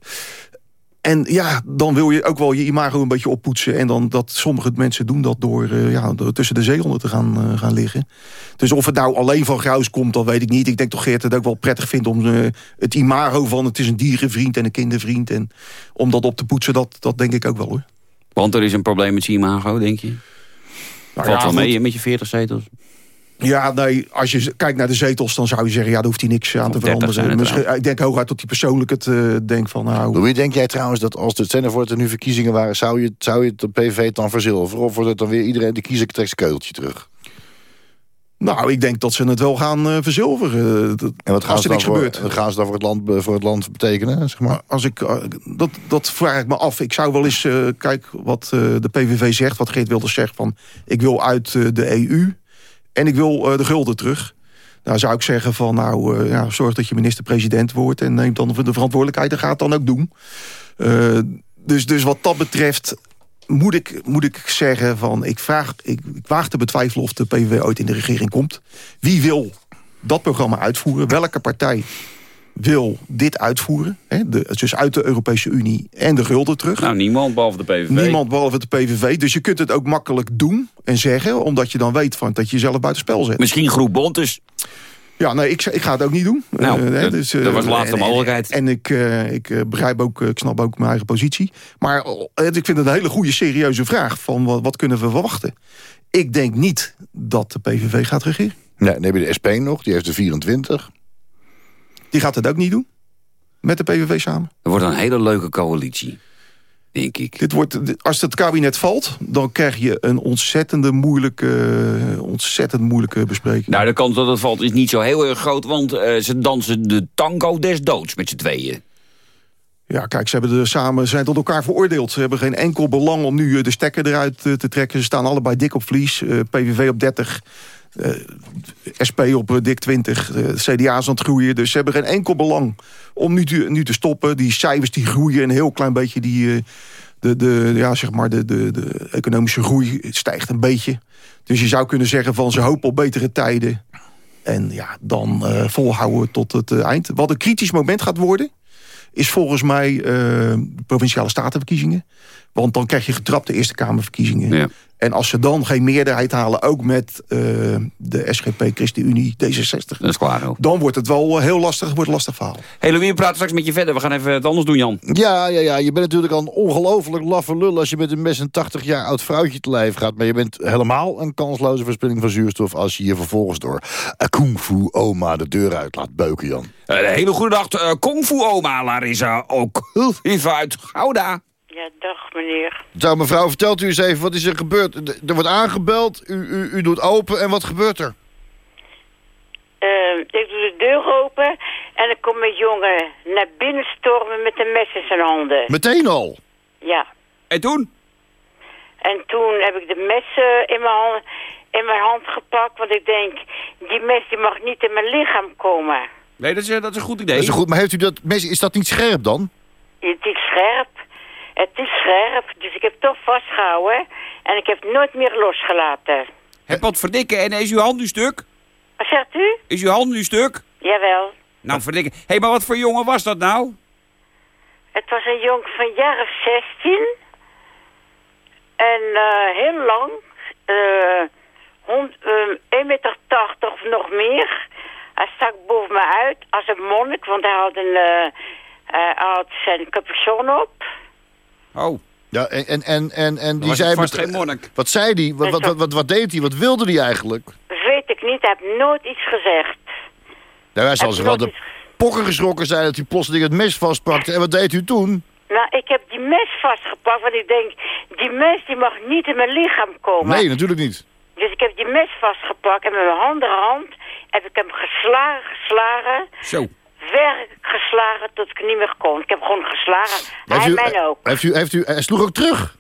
En ja, dan wil je ook wel je imago een beetje oppoetsen. En dan dat sommige mensen doen dat door, uh, ja, door tussen de zeehonden te gaan, uh, gaan liggen. Dus of het nou alleen van Graus komt, dat weet ik niet. Ik denk toch Geert het ook wel prettig vindt om uh, het imago van... het is een dierenvriend en een kindervriend. En om dat op te poetsen, dat, dat denk ik ook wel hoor. Want er is een probleem met zijn imago, denk je? Nou Valt ja, wel mee met je 40 zetels. Ja, nee, als je kijkt naar de zetels, dan zou je zeggen... ja, daar hoeft hij niks aan te 30 zijn veranderen. Misschien, ik denk hooguit dat hij persoonlijk het eh, denkt van... nou, Louis, denk jij trouwens dat als voor dat er nu verkiezingen waren... zou je, zou je het de PVV dan verzilveren? Of wordt het dan weer iedereen de kiezer trekt zijn keuteltje terug? nou, ik denk dat ze het wel gaan eh, verzilveren. Dat- En wat gaan, als ze er dan niks voor, gebeurt. wat gaan ze dan voor het land, voor het land betekenen? Zeg maar? Als ik, eh, dat, dat vraag ik me af. Ik zou wel eens, eh kijk wat eh, de PVV zegt, wat Geert Wilders zegt... van ik wil uit eh, de EU en ik wil eh, de gulden terug. Nou zou ik zeggen van nou, eh, ja, zorg dat je minister-president wordt... en neem dan de verantwoordelijkheid en ga het dan ook doen. Eh, dus, dus wat dat betreft moet ik, moet ik zeggen van... Ik, vraag, ik, ik waag te betwijfelen of de PVV ooit in de regering komt. Wie wil dat programma uitvoeren? Welke partij wil dit uitvoeren? Hè? De, dus uit de Europese Unie en de gulden terug. Nou, niemand, behalve de PVV. Niemand behalve de PVV. Dus je kunt het ook makkelijk doen en zeggen... omdat je dan weet van, dat je jezelf buitenspel zet. Misschien Groep Bontes. Ja, nee, ik, ik ga het ook niet doen. Nou, Eh, hè, dus, eh, dat was de laatste en- en- mogelijkheid. En, ik, eh, ik begrijp ook, ik snap ook mijn eigen positie. Maar ik vind het een hele goede, serieuze vraag. Van wat, wat kunnen we verwachten? Ik denk niet dat de PVV gaat regeren. Nee, dan heb je de SP nog, die heeft de 24. Die gaat het ook niet doen. Met de PVV samen. Er wordt een hele leuke coalitie. Denk ik. Dit wordt, als het kabinet valt, dan krijg je een ontzettende moeilijke, ontzettend moeilijke bespreking. Nou, de kans dat het valt is niet zo heel erg groot, want eh, ze dansen de tango des doods met z'n tweeën. Ja, kijk, ze hebben er samen zijn tot elkaar veroordeeld. Ze hebben geen enkel belang om nu eh, de stekker eruit eh, te trekken. Ze staan allebei dik op vlies. PVV op 30, eh, SP op dik 20, eh, CDA is aan het groeien. Dus ze hebben geen enkel belang om nu te, nu te stoppen. Die cijfers die groeien een heel klein beetje. Die, eh, de, de, ja, zeg maar de, de, de economische groei stijgt een beetje. Dus je zou kunnen zeggen van ze hopen op betere tijden. En ja, dan eh, volhouden tot het eind. Wat een kritisch moment gaat worden is volgens mij de provinciale statenverkiezingen. Want dan krijg je getrapte Eerste Kamerverkiezingen. Ja. En als ze dan geen meerderheid halen, ook met eh, de SGP, ChristenUnie, D66... Dat is klaar ook. dan wordt het wel heel lastig, wordt een lastig verhaal. Hey Louis, we praten straks met je verder. We gaan even het anders doen, Jan. Ja, ja, ja, je bent natuurlijk al een ongelooflijk laffe lul... als je met een mes een 80 jaar oud vrouwtje te lijf gaat. Maar je bent helemaal een kansloze verspilling van zuurstof... als je je vervolgens door kung fu oma de deur uit laat beuken, Jan. Eh, Een hele goede dag, uh, Kung Fu oma Larissa ook. Even uit Gouda. Ja, dag meneer. Zo, mevrouw, vertelt u eens even, wat is er gebeurd? Er wordt aangebeld, u, u, u doet open en wat gebeurt er? Eh, ik doe de deur open en er komt een jongen naar binnen stormen met een mes in zijn handen. Meteen al? Ja. En toen? En toen heb ik de mes eh, in, mijn hand, in mijn hand gepakt, want ik denk, die mes die mag niet in mijn lichaam komen. Nee, dat is, eh, dat is een goed idee. Dat is goed, maar heeft u dat mes, is dat niet scherp dan? Het is scherp. Het is scherp, dus ik heb toch vastgehouden en ik heb nooit meer losgelaten. Het wat verdikken en is uw hand nu stuk? Wat zegt u? Is uw hand nu stuk? Jawel. Nou, verdikken. Hé, hey, maar wat voor jongen was dat nou? Het was een jongen van jaar of 16. En eh, heel lang. eh hond, eh, 1,80 meter of nog meer. Hij stak boven me uit als een monnik, want hij had, een, eh, hij had zijn capuchon op. Oh. Ja, en, en, en, en, en die zei... vast geen monnik. Wat zei die? Wat, wat, wat, wat, wat deed hij? Wat wilde hij eigenlijk? Weet ik niet, hij heeft nooit iets gezegd. Nou, hij zal zich wel de pokken geschrokken zijn dat hij plotseling het mes vastpakte. En wat deed u toen? Nou, ik heb die mes vastgepakt, want ik denk, die mes die mag niet in mijn lichaam komen. Nee, natuurlijk niet. Dus ik heb die mes vastgepakt en met mijn andere hand heb ik hem geslagen, geslagen. Zo. Weggeslagen tot ik niet meer kon. Ik heb gewoon geslagen. Heeft Hij u, mij ook. Heeft u, heeft u, hij sloeg ook terug.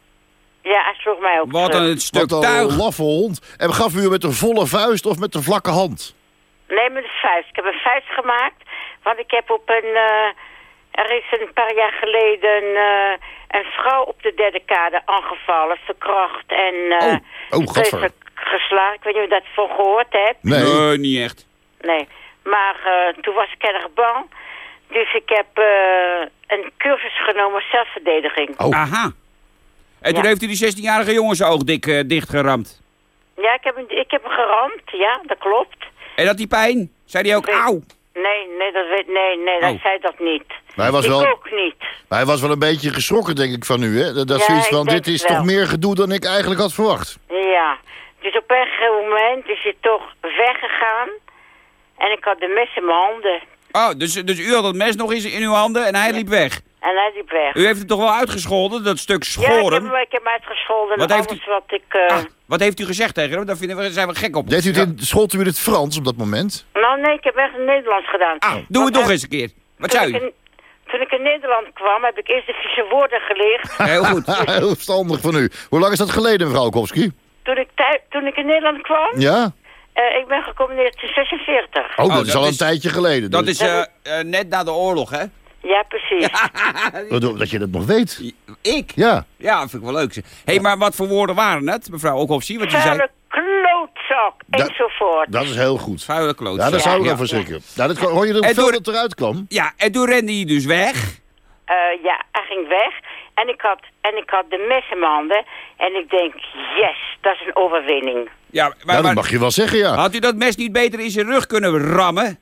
Ja, hij sloeg mij ook Wat terug. een stuk Wat een tuig. laffe hond. En gaf u hem met een volle vuist of met een vlakke hand? Nee, met een vuist. Ik heb een vuist gemaakt. Want ik heb op een... eh, er is een paar jaar geleden eh, een vrouw op de derde kade aangevallen. Verkracht en... eh Oh, oh, geslagen. Ik weet niet of je dat van gehoord hebt. Nee. Nee, niet echt. Nee. Maar eh, toen was ik erg bang. Dus ik heb eh, een cursus genomen zelfverdediging. Oh. Aha. En toen heeft u die 16-jarige jongen zijn oog dik, eh, dichtgeramd. Ja, ik heb, hem, ik heb hem geramd. Ja, dat klopt. En had hij pijn? Zei hij ook auw? Nee, nee, dat weet, nee, nee, dat Oh. zei dat niet. Maar hij was ik wel- ook niet. Maar hij was wel een beetje geschrokken, denk ik, van u. Hè? Dat, dat Ja, zoiets van, dit is wel. toch meer gedoe dan ik eigenlijk had verwacht. Ja. Dus op een gegeven moment is hij toch weggegaan. En ik had de mes in mijn handen. Oh, dus, dus u had het mes nog eens in uw handen en hij liep weg. En hij liep weg. U heeft het toch wel uitgescholden, dat stuk ja, ik heb, schoren? hem, ik heb hem uitgescholden. Wat en heeft alles wat ik... eh, Wat heeft u gezegd tegen hem? Daar vinden we, zijn we gek op. Deed u het in, schold u in het Frans op dat moment? Nou nee, ik heb echt in Nederlands gedaan. Ah, doe het nog eens een keer. Wat toen zei ik u? in- Toen ik in Nederland kwam, heb ik eerst de vieze woorden geleerd. Heel goed. Heel verstandig van u. Hoe lang is dat geleden, mevrouw Kowski? toen, ik toen ik in Nederland kwam, Ja? Eh, ik ben gekomen in 1946. Oh, dat dat is al een is- tijdje geleden. Dat dus. is eh, eh, net na de oorlog, hè? Ja, precies. Dat je dat nog weet. Ik? Ja. Ja, vind ik wel leuk. Hé, hey, maar wat voor woorden waren het, mevrouw Okhofsie? Wat je zei? Vuile klootzak, Dat- enzovoort. Dat is heel goed. Vuile kloot. Ja, daar zou ik ja. wel voor schrikken. Nou, dat, hoor je hoeveel door- dat eruit kwam? Ja, en toen rende hij dus weg. Eh, ja, hij ging weg. En ik, had, en ik had de mes in mijn handen. En ik denk, yes, dat is een overwinning. Ja, maar, Ja, dat mag je wel zeggen, ja. had u dat mes niet beter in zijn rug kunnen rammen?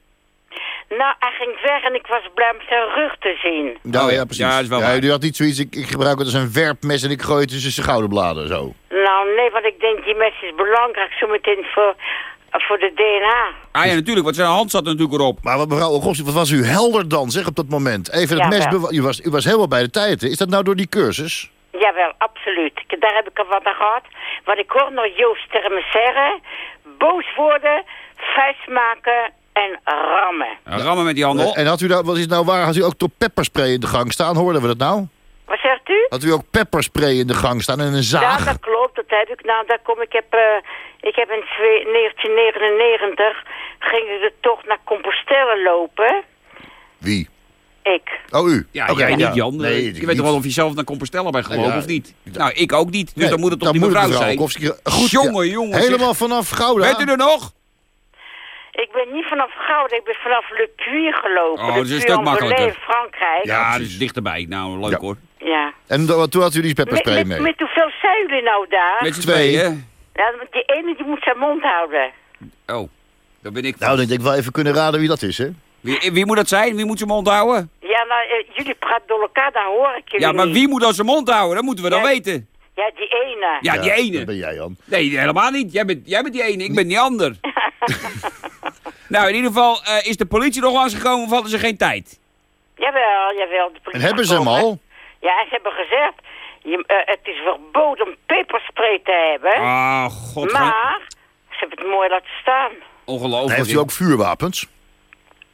Nou, hij ging weg en ik was blij om zijn rug te zien. Nou, Oh, ja. ja, precies. Ja, Ja, dat is wel waar. u had niet zoiets, ik, ik gebruik het als een werpmes en ik gooi het tussen zijn schouderbladen, zo. Nou, nee, want ik denk, die mes is belangrijk zometeen voor, voor de DNA. Ah ja, natuurlijk, want zijn hand zat er natuurlijk erop. Maar wat, mevrouw Ogossi, wat was u helder dan, zeg, op dat moment? Even het Ja, mes, u was, u was helemaal bij de tijd, hè? Is dat nou door die cursus? Jawel, absoluut. Daar heb ik er wat aan gehad. Want ik hoor nog Joost me zeggen... boos worden, vuist maken en rammen. Rammen met die handen. En had u nou, wat is het nou waar, had u ook toch pepperspray in de gang staan? Hoorden we dat nou? Wat zegt u? Had u ook pepperspray in de gang staan en een Ja, zaag? dat klopt. Dat heb ik. Nou, daar kom ik. Heb, eh, ik heb in twee- 1999 ging ik er toch naar Compostelle lopen. Wie? Ik. Oh, u? Ja, Oké, jij niet, ja. Jan. Nee, je ik weet toch wel of je zelf naar Compostela bent gelopen Ja. of niet? Nou, ik ook niet. Dus Nee, dan moet het toch die moet mevrouw mevrouw zijn. Goed, jongen, ja. jongen. Helemaal vanaf Gouda? Bent u er nog? Ik ben niet vanaf Gouden, ik ben vanaf Le Puy gelopen. Oh, dat is een stuk makkelijker. in Frankrijk. Ja, dat is dichterbij. Nou, leuk Ja. hoor. Ja. En do- toen had u die Met, pepperspray met, mee? met hoeveel zijn jullie nou daar? Met z'n Twee. tweeën. Ja, die ene die moet zijn mond houden. Oh, dat ben ik. Nou, dan denk ik wel even kunnen raden wie dat is, hè? Wie, wie moet dat zijn? Wie moet zijn mond houden? Ja, nou, eh, jullie praten door elkaar, dan hoor ik jullie Ja, maar niet. wie moet dan zijn mond houden? Dat moeten we dan weten. Ja, die ene. Ja, die Dat ene. ben jij, Jan. Nee, helemaal niet. Jij bent, jij bent die ene, ik ben die ander. nou, in ieder geval, eh, is de politie nog langsgekomen of hadden ze geen tijd? Jawel, jawel. De En politie hebben ze hem al? Ja, ze hebben gezegd, je, eh, het is verboden om peperspray te hebben. Ah, god. maar ze hebben het mooi laten staan. Ongelooflijk. Heeft u ook vuurwapens?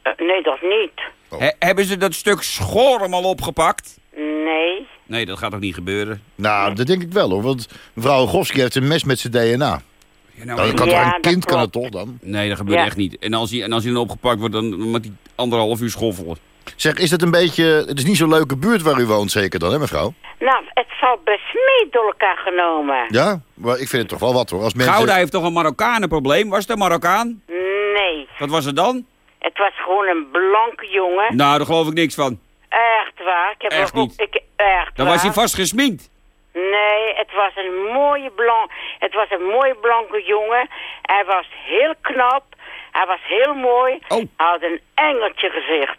Eh, nee, dat niet. He- hebben ze dat stuk schorum al opgepakt? Nee. Nee, dat gaat ook niet gebeuren. Nou, dat denk ik wel, hoor. Want mevrouw Ogowski heeft een mes met zijn DNA. Ja, nou, Nou, dat kan Ja, toch een kind kan het toch dan? Nee, dat gebeurt Ja. echt niet. En als hij, en als hij dan opgepakt wordt, dan moet hij anderhalf uur schoffelen. Zeg, is het een beetje... Het is niet zo'n leuke buurt waar u woont zeker dan, hè mevrouw? Nou, het valt best mee door elkaar genomen. Ja? Maar ik vind het toch wel wat, hoor. Als mensen... Gouda heeft toch een Marokkanenprobleem? Was het een Marokkaan? Nee, Wat was het dan? het was gewoon een blanke jongen. Nou, daar geloof ik niks van. Echt waar. Ik heb Echt ook- niet. Ik, echt Dan waar. was hij vast gesminkt. Nee, het was een mooie blank. Het was een mooie blanke jongen. Hij was heel knap. Hij was heel mooi. Oh. Hij had een engeltje gezicht.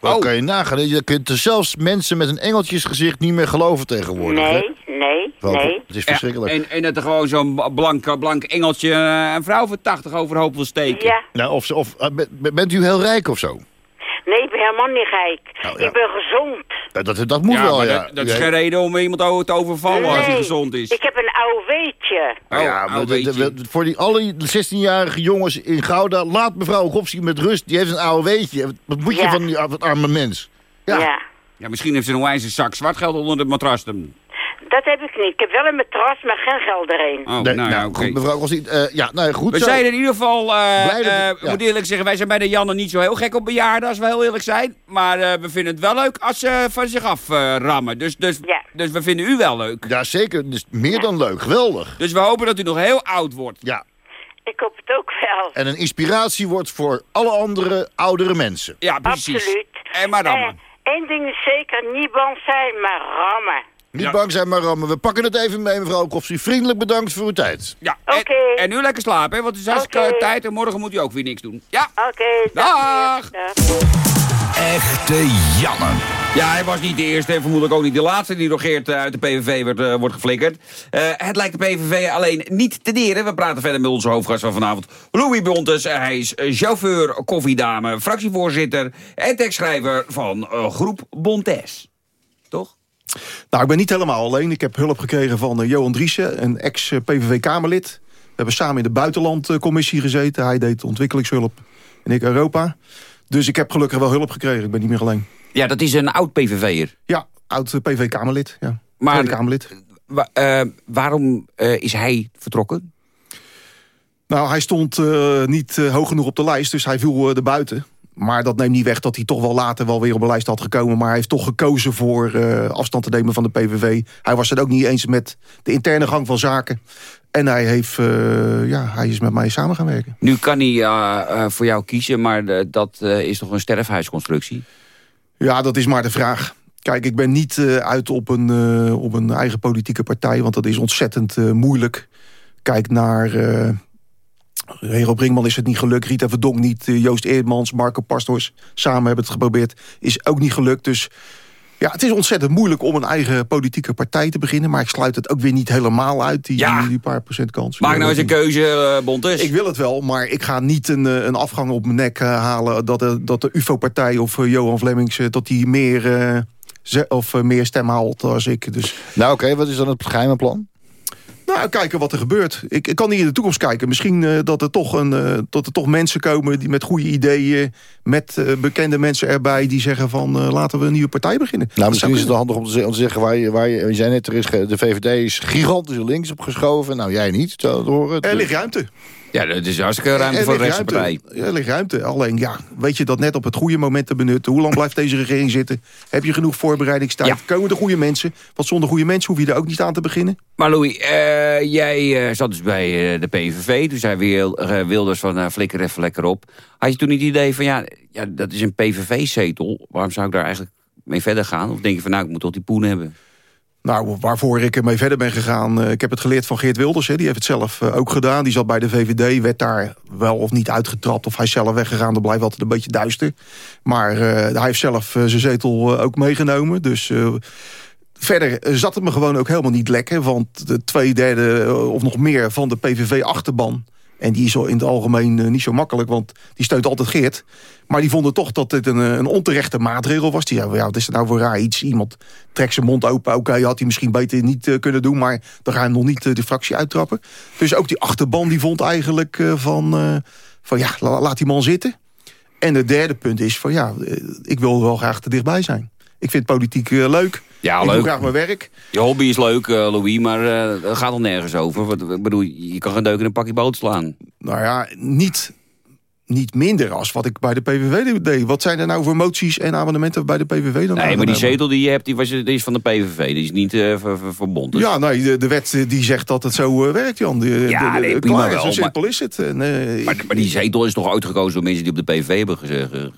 Oh. kan je nagaan? Je kunt er zelfs mensen met een engeltjesgezicht niet meer geloven tegenwoordig, hè? Nee, nee, Wel, nee. Het is Ja, verschrikkelijk. en, en dat er gewoon zo'n blank, blank engeltje eh, een vrouw voor 80 overhoop wil steken. Ja, Nou, of, ze- of, eh, be- bent u heel rijk of zo? Nee, ik ben helemaal niet. Nou, ja. Ik ben gezond. Dat, dat moet Ja, wel, ja. dat, is geen reden om iemand te overvallen als hij gezond is. Ik heb een oude weetje. Oh, ja, oh, maar de- weet de- je. de- voor die, alle 16-jarige jongens in Gouda... laat mevrouw Gopski met rust. Die heeft een oude weetje. Wat moet je van die ar- arme mens? Ja. Ja. Ja, misschien heeft ze een wijze zak zwart geld onder het matras. Dan- dat heb ik niet. Ik heb wel een matras, maar geen geld erin. Oh, Nee, nou goed, mevrouw Gopski... eh, ja, nou goed We zo. zijn in ieder geval, eh Blij dat- eh, ja. moet eerlijk zeggen, wij zijn bij de Janne niet zo heel gek op bejaarden, als we heel eerlijk zijn. Maar eh, we vinden het wel leuk als ze van zich af rammen. Dus, dus, Ja. dus we vinden u wel leuk. Ja, zeker. Dus meer dan leuk. Geweldig. Dus we hopen dat u nog heel oud wordt. Ja. Ik hoop het ook wel. En een inspiratie wordt voor alle andere oudere mensen. Ja, precies. Absoluut. En maar rammen. Eén ding is zeker, niet bang zijn, maar rammen. Niet Ja. bang zijn, maar rammen. We pakken het even mee, mevrouw Kopsie. Vriendelijk bedankt voor uw tijd. Ja, en, Oké. en nu lekker slapen, hè, want het is hartstikke tijd en morgen moet u ook weer niks doen. Ja, Oké, dag. Dag. meneer. Dag. Echte Janne. Ja, hij was niet de eerste en vermoedelijk ook niet de laatste die rogeert eh, uit de PVV werd, uh, wordt geflikkerd. Uh, het lijkt de PVV alleen niet te deren. We praten verder met onze hoofdgast van vanavond, Louis Bontes. hij is chauffeur, koffiedame, fractievoorzitter en tekstschrijver van groep Bontes. Toch? Nou, ik ben niet helemaal alleen. Ik heb hulp gekregen van Johan Driessen, een ex-PVV-Kamerlid. We hebben samen in de buitenlandcommissie gezeten. Hij deed ontwikkelingshulp en ik Europa. Dus ik heb gelukkig wel hulp gekregen. Ik ben niet meer alleen. Ja, dat is een oud PVV'er. Ja, oud eh. Ja. Maar Kamerlid. Uh, waarom uh, is hij vertrokken? Nou, hij stond uh, niet hoog genoeg op de lijst, dus hij viel er buiten. Maar dat neemt niet weg dat hij toch wel later wel weer op de lijst had gekomen. Maar hij heeft toch gekozen voor afstand te nemen van de PVV. Hij was het ook niet eens met de interne gang van zaken. En hij, heeft, ja, hij is met mij samen gaan werken. Nu kan hij voor jou kiezen, maar dat is toch een sterfhuisconstructie? Ja, dat is maar de vraag. Kijk, ik ben niet uit op een, op een eigen politieke partij... want dat is ontzettend moeilijk. Kijk naar... Hero Brinkman is het niet gelukt. Rita Verdonk niet. Joost Eerdmans, Marco Pastors. Samen hebben het geprobeerd. Is ook niet gelukt. Dus ja, het is ontzettend moeilijk om een eigen politieke partij te beginnen. Maar ik sluit het ook weer niet helemaal uit, die, ja. die paar procent kans. Maak nou eens een keuze, uh, Bontes. Ik wil het wel, maar ik ga niet een, eh, een afgang op mijn nek uh, halen... dat de, dat de UFO-partij of uh, Johan Vlemmings... dat die meer, of, meer stem haalt als ik. Dus. Nou oké, okay, wat is dan het geheime plan? Nou, kijken wat er gebeurt. Ik, ik, kan niet in de toekomst kijken. Misschien uh, dat, er toch een, uh, dat er toch mensen komen die met goede ideeën... met uh, bekende mensen erbij die zeggen van... laten we een nieuwe partij beginnen. Nou, misschien is het handig om te zeggen... waar je, waar je, je zei net, er is, de VVD is gigantisch links opgeschoven. Nou, jij niet, te horen. Er ligt ruimte. Ja, dat is hartstikke ruimte voor de rechtspartij. Er ligt ruimte. Alleen, ja, weet je dat net op het goede moment te benutten? Hoe lang blijft deze regering zitten? Heb je genoeg voorbereidingstijd? Ja. Komen de goede mensen? Want zonder goede mensen hoef je er ook niet aan te beginnen. Maar Louis, uh, jij uh, zat dus bij uh, de PVV. Toen zei Wilders van flikker even lekker op. Had je toen niet het idee van, ja, ja dat is een PVV-zetel. Waarom zou ik daar eigenlijk mee verder gaan? Of denk je van, nou, ik moet toch die poen hebben? Nou, waarvoor ik ermee verder ben gegaan... Uh, ik heb het geleerd van Geert Wilders, hè, die heeft het zelf uh, ook gedaan. Die zat bij de VVD, werd daar wel of niet uitgetrapt... of hij is zelf weggegaan, dat blijft altijd een beetje duister. Maar uh, hij heeft zelf zijn zetel ook meegenomen, dus... Verder zat het me gewoon ook helemaal niet lekker. Want de twee derde of nog meer van de PVV-achterban en die is in het algemeen uh, niet zo makkelijk, want die steunt altijd Geert. Maar die vonden toch dat dit een, een onterechte maatregel was. Die ja, wat is er nou voor raar iets? Iemand trekt zijn mond open. Oké, okay, had hij misschien beter niet uh, kunnen doen, maar dan gaan we nog niet de fractie uittrappen. Dus ook die achterban die vond eigenlijk van, van ja, la, laat die man zitten. En het derde punt is van ja, ik wil wel graag te dichtbij zijn. Ik vind politiek leuk. Ja, ik leuk. doe graag mijn werk. Je hobby is leuk, uh, Louis, maar uh, dat gaat al nergens over. Ik bedoel, je kan geen deuk in een pakje boot slaan. Nou ja, niet niet minder als wat ik bij de PVV deed. Wat zijn er nou voor moties en amendementen bij de PVV dan? Nee, maar die zetel die je hebt, die, was, die is van de PVV. Die is niet uh, verbonden. Ja, nee, de, de, wet eh, die zegt dat het zo uh, werkt, Jan. Die, ja, de, nee, wel. Zo simpel is het. En, uh, maar, maar, die zetel is toch uitgekozen door mensen die op de PVV hebben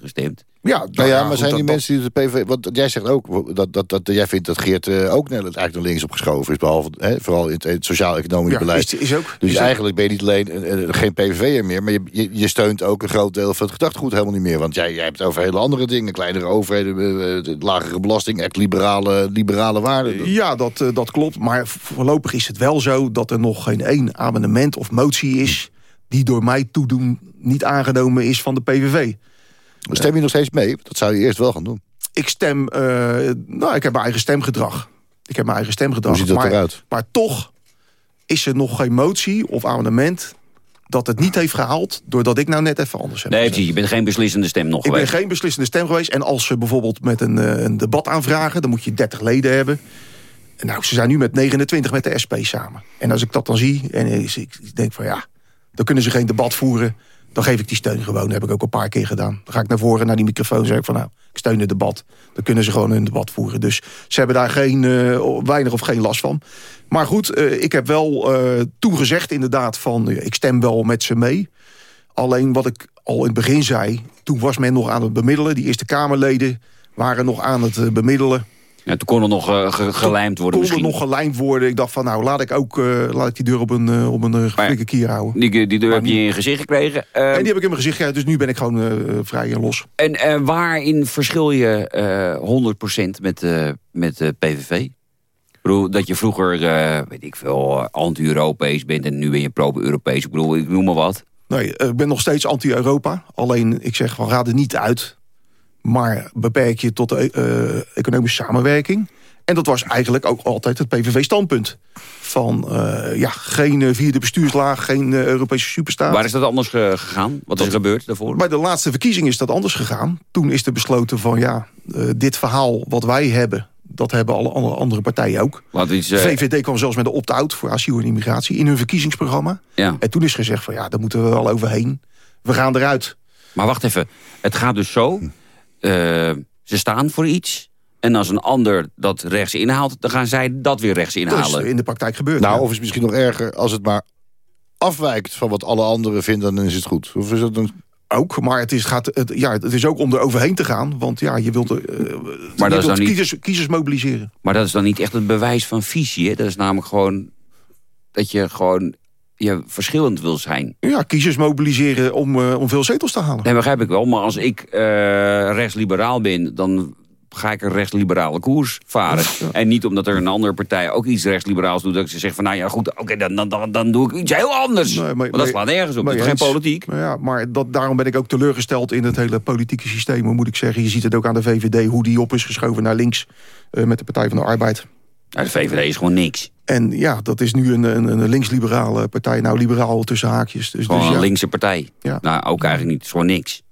gestemd? Ja, nou, nou ja, maar zijn die mensen die de PVV... Want jij zegt ook dat, dat, dat jij vindt dat Geert ook eigenlijk naar links opgeschoven is. Behalve, hè, vooral in het, sociaal-economisch ja, beleid. Is, is ook, dus is eigenlijk ben je niet alleen geen PVV'er meer... maar je, je, je steunt ook een groot deel van het gedachtegoed helemaal niet meer. Want jij, jij hebt het over hele andere dingen. Kleinere overheden, lagere belasting, echt liberale, liberale waarden. Ja, dat, dat klopt. Maar voorlopig is het wel zo dat er nog geen één amendement of motie is... die door mij toedoen niet aangenomen is van de PVV. Stem je nog steeds mee? Dat zou je eerst wel gaan doen. Ik stem... Uh, nou, ik heb mijn eigen stemgedrag. Ik heb mijn eigen stemgedrag. Hoe ziet dat maar, eruit? Maar toch is er nog geen motie of amendement dat het niet heeft gehaald... doordat ik nou net even anders heb Nee, precies. Je bent geen beslissende stem nog ik geweest. Ik ben geen beslissende stem geweest. En als ze bijvoorbeeld met een, een debat aanvragen... dan moet je 30 leden hebben. Nou, ze zijn nu met 29 met de SP samen. En als ik dat dan zie en ik denk van ja... dan kunnen ze geen debat voeren dan geef ik die steun gewoon. Dat heb ik ook een paar keer gedaan. Dan ga ik naar voren, naar die microfoon en zeg ik van nou, ik steun het debat. Dan kunnen ze gewoon een debat voeren. Dus ze hebben daar geen, uh, weinig of geen last van. Maar goed, uh, ik heb wel uh, toegezegd inderdaad van ik stem wel met ze mee. Alleen wat ik al in het begin zei, toen was men nog aan het bemiddelen. Die Eerste Kamerleden waren nog aan het bemiddelen. Ja, toen kon er nog eh, ge- gelijmd worden kon er misschien. nog gelijmd worden. Ik dacht van nou, laat ik ook uh, laat ik die deur op een, uh, op een flinke kier houden. Die, die deur heb je in je gezicht gekregen. En die heb ik in mijn gezicht gekregen, dus nu ben ik gewoon vrij en los. En waarin verschil je uh, 100% met, met de PVV? Ik bedoel, dat je vroeger, weet ik veel, anti-Europees bent en nu ben je pro-Europees. Ik bedoel, ik noem maar wat. Nee, ik ben nog steeds anti-Europa. Alleen, ik zeg van, raad het niet uit. Maar beperk je tot de uh, economische samenwerking. En dat was eigenlijk ook altijd het PVV-standpunt. Van, uh, ja, geen vierde bestuurslaag, geen uh, Europese superstaat. Waar is dat anders gegaan? Wat dat, is er gebeurd daarvoor? Bij de laatste verkiezing is dat anders gegaan. Toen is er besloten van, ja, dit verhaal wat wij hebben... dat hebben alle andere partijen ook. Iets. VVD kwam zelfs met de opt-out voor asiel en immigratie... in hun verkiezingsprogramma. Ja. En toen is gezegd van, ja, daar moeten we wel overheen. We gaan eruit. Maar wacht even, het gaat dus zo... Uh, ze staan voor iets... En als een ander dat rechts inhaalt, dan gaan zij dat weer rechts inhalen. Dat is in de praktijk gebeurd. Nou, ja. of is het misschien nog erger als het maar afwijkt van wat alle anderen vinden, dan is het goed. Of is het een... Ook, maar het is, gaat, het, ja, het is ook om er overheen te gaan. Want ja, je wilt, uh, maar je dat wilt is kiezers, niet... kiezers mobiliseren. Maar dat is dan niet echt een bewijs van visie. Hè? Dat is namelijk gewoon dat je gewoon je verschillend wil zijn. Ja, kiezers mobiliseren om, uh, om veel zetels te halen. Nee, begrijp ik wel. Maar als ik uh, rechtsliberaal ben, dan ga ik een rechtsliberale koers varen. Ja. En niet omdat er een andere partij ook iets rechtsliberaals doet... dat ze zeg van, nou ja, goed, oké, okay, dan, dan, dan doe ik iets heel anders. Nee, maar, maar dat slaat nergens op, dat is geen politiek. Maar ja, maar dat, daarom ben ik ook teleurgesteld in het hele politieke systeem, moet ik zeggen. Je ziet het ook aan de VVD, hoe die op is geschoven naar links... Uh, met de Partij van de Arbeid. Ja, de VVD is gewoon niks. En ja, dat is nu een, een, een links-liberale partij. Nou, liberaal tussen haakjes. Dus, gewoon dus, een ja. linkse partij. Ja. Nou, ook eigenlijk niet. Het is gewoon niks.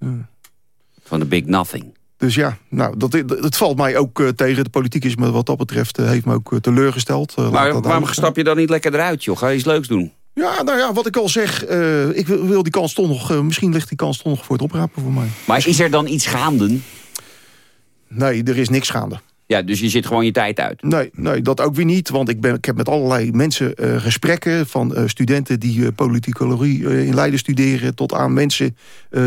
Van de big nothing. Dus ja, nou, dat, het valt mij ook uh, tegen. De politiek is me wat dat betreft uh, heeft me ook uh, teleurgesteld. maar waarom stap je dan niet lekker eruit, joh? Ga je iets leuks doen? Ja, nou ja, wat ik al zeg, uh, ik wil, wil, die kans toch nog... Uh, misschien ligt die kans toch nog voor het oprapen voor mij. Maar is er dan iets gaande? Nee, er is niks gaande. Ja, dus je zit gewoon je tijd uit? Nee, nee dat ook weer niet. Want ik, ben, ik heb met allerlei mensen uh, gesprekken... van uh, studenten die uh, politicologie in Leiden studeren... tot aan mensen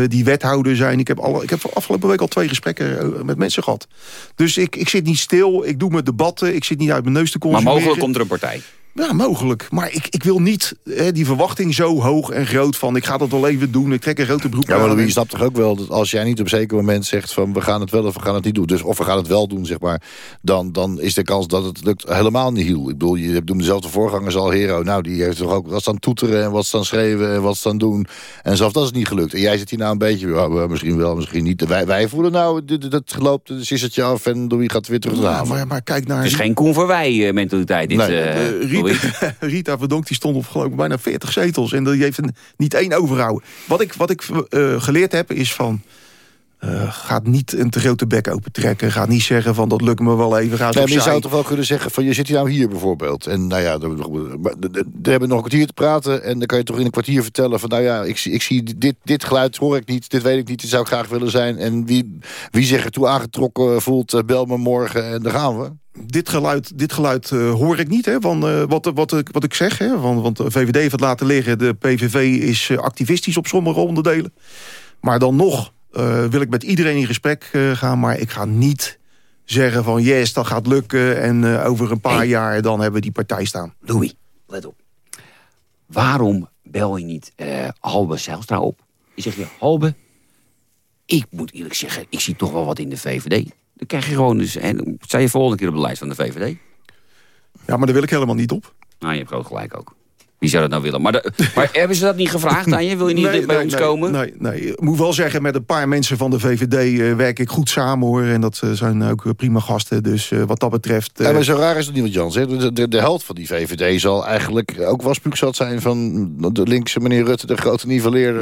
die wethouder zijn. Ik heb, alle, ik heb afgelopen week al twee gesprekken met mensen gehad. Dus ik, ik zit niet stil, ik doe mijn debatten... ik zit niet uit mijn neus te consumeren. Maar mogelijk komt er een partij? Ja, mogelijk. Maar ik, ik wil niet hè, die verwachting zo hoog en groot van... ik ga dat wel even doen, ik trek een grote broek Ja, maar aan. je snapt toch ook wel dat als jij niet op een zeker moment zegt... van we gaan het wel of we gaan het niet doen... dus of we gaan het wel doen, zeg maar... dan, dan is de kans dat het lukt helemaal niet heel. Ik bedoel, je hebt dezelfde voorgangers al, Hero. Nou, die heeft toch ook wat staan toeteren en wat staan schreeuwen... en wat staan doen. En zelfs dat is niet gelukt. En jij zit hier nou een beetje... Ja, misschien wel, misschien niet. Wij, wij voelen nou, dat loopt de sissertje af... en Louis gaat weer terug naar ja, maar, maar kijk naar... Het is geen Koen voor wij mentaliteit. Dit, nee, uh, Rita, Rita Verdonk die stond op geloof ik bijna 40 zetels. En die heeft niet één overhouden. Wat ik, wat ik uh, geleerd heb is van... Uh, gaat niet een te grote bek opentrekken. Gaat niet zeggen van dat lukt me wel even. Gaat nee, maar je zou toch wel kunnen zeggen van je zit hier nou hier bijvoorbeeld. En nou ja, we hebben nog een kwartier te praten. En dan kan je toch in een kwartier vertellen van nou ja, ik, ik zie dit, dit geluid hoor ik niet. Dit weet ik niet, dit zou ik graag willen zijn. En wie, wie zich ertoe aangetrokken voelt, uh, bel me morgen en daar gaan we dit geluid, dit geluid uh, hoor ik niet, hè, van, uh, wat, wat, wat ik zeg. Hè, van, want de VVD heeft het laten liggen. De PVV is uh, activistisch op sommige onderdelen. Maar dan nog wil ik met iedereen in gesprek gaan. Maar ik ga niet zeggen van yes, dat gaat lukken. En over een paar hey. jaar dan hebben we die partij staan. Louis, let op. Waarom bel je niet Halbe Zijlstra op? Je zegt je, Halbe, ik moet eerlijk zeggen... ik zie toch wel wat in de VVD. Dan krijg je gewoon dus... En sta je volgende keer op de lijst van de VVD. Ja, maar daar wil ik helemaal niet op. Nou, je hebt groot gelijk ook. Wie zou dat nou willen? Maar, de, maar hebben ze dat niet gevraagd aan je? Wil je niet nee, bij nee, ons nee, komen? Nee, nee. Ik moet wel zeggen, met een paar mensen van de VVD uh, werk ik goed samen hoor. En dat uh, zijn ook prima gasten. Dus uh, wat dat betreft... Ja, maar zo raar is het niet wat Jans. Hè? De, de, de helft van die VVD zal eigenlijk ook wel spuugzat zijn van de linkse meneer Rutte, de grote.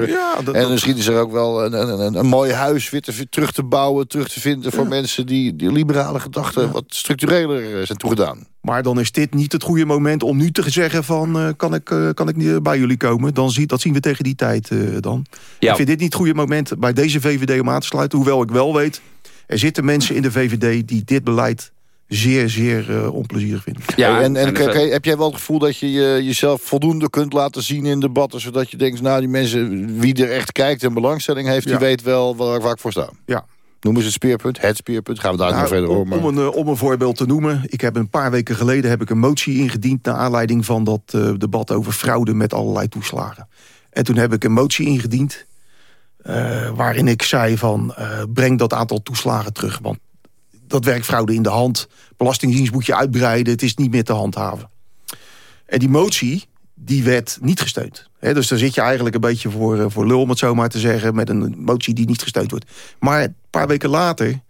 Ja, dat, en misschien is er ook wel een, een, een, een mooi huis weer te, terug te bouwen, terug te vinden voor ja. mensen die, die liberale gedachten wat structureler zijn toegedaan. Maar dan is dit niet het goede moment om nu te zeggen van... Uh, kan, ik, uh, kan ik niet bij jullie komen? Dan zie, dat zien we tegen die tijd uh, dan. Ja. Ik vind dit niet het goede moment bij deze VVD om aan te sluiten. Hoewel ik wel weet, er zitten mensen in de VVD... die dit beleid zeer, zeer onplezierig vinden. Ja, en, en, heb jij wel het gevoel dat je jezelf voldoende kunt laten zien in debatten... zodat je denkt, nou die mensen, wie er echt kijkt en belangstelling heeft... die weet wel waar, waar ik voor sta? Ja, Noem eens het speerpunt, het speerpunt. Gaan we daar Nou, nog verder om, over. om, een, eh, om een voorbeeld te noemen. Ik heb een paar weken geleden heb ik een motie ingediend... naar aanleiding van dat eh, debat over fraude met allerlei toeslagen. En toen heb ik een motie ingediend... eh, waarin ik zei van breng dat aantal toeslagen terug. Want dat werkt fraude in de hand. Belastingdienst moet je uitbreiden. Het is niet meer te handhaven. En die motie, die werd niet gesteund. Dus daar zit je eigenlijk een beetje voor, eh, voor lul, om het zo maar te zeggen... met een motie die niet gesteund wordt. Maar een paar weken later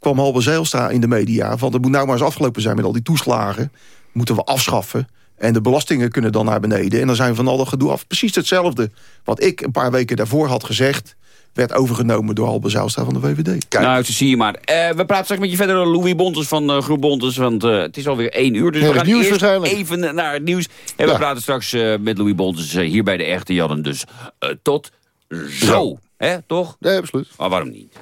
kwam Halbe Zijlstra in de media... van het moet nou maar eens afgelopen zijn met al die toeslagen. Moeten we afschaffen. En de belastingen kunnen dan naar beneden. En dan zijn we van al dat gedoe af. Precies hetzelfde wat ik een paar weken daarvoor had gezegd... werd overgenomen door Halbe Zijlstra van de VVD. Nou, zo zie je maar. Eh, we praten straks met je verder, Louis Bontes van uh, Groep Bontes. Want uh, het is alweer één uur. Dus Ja, we gaan nieuws eerst waarschijnlijk. even naar het nieuws. En we praten straks uh, met Louis Bontes uh, hier bij de Echte Jannen. Dus uh, tot zo. Hè, toch? Nee, absoluut. Maar waarom niet?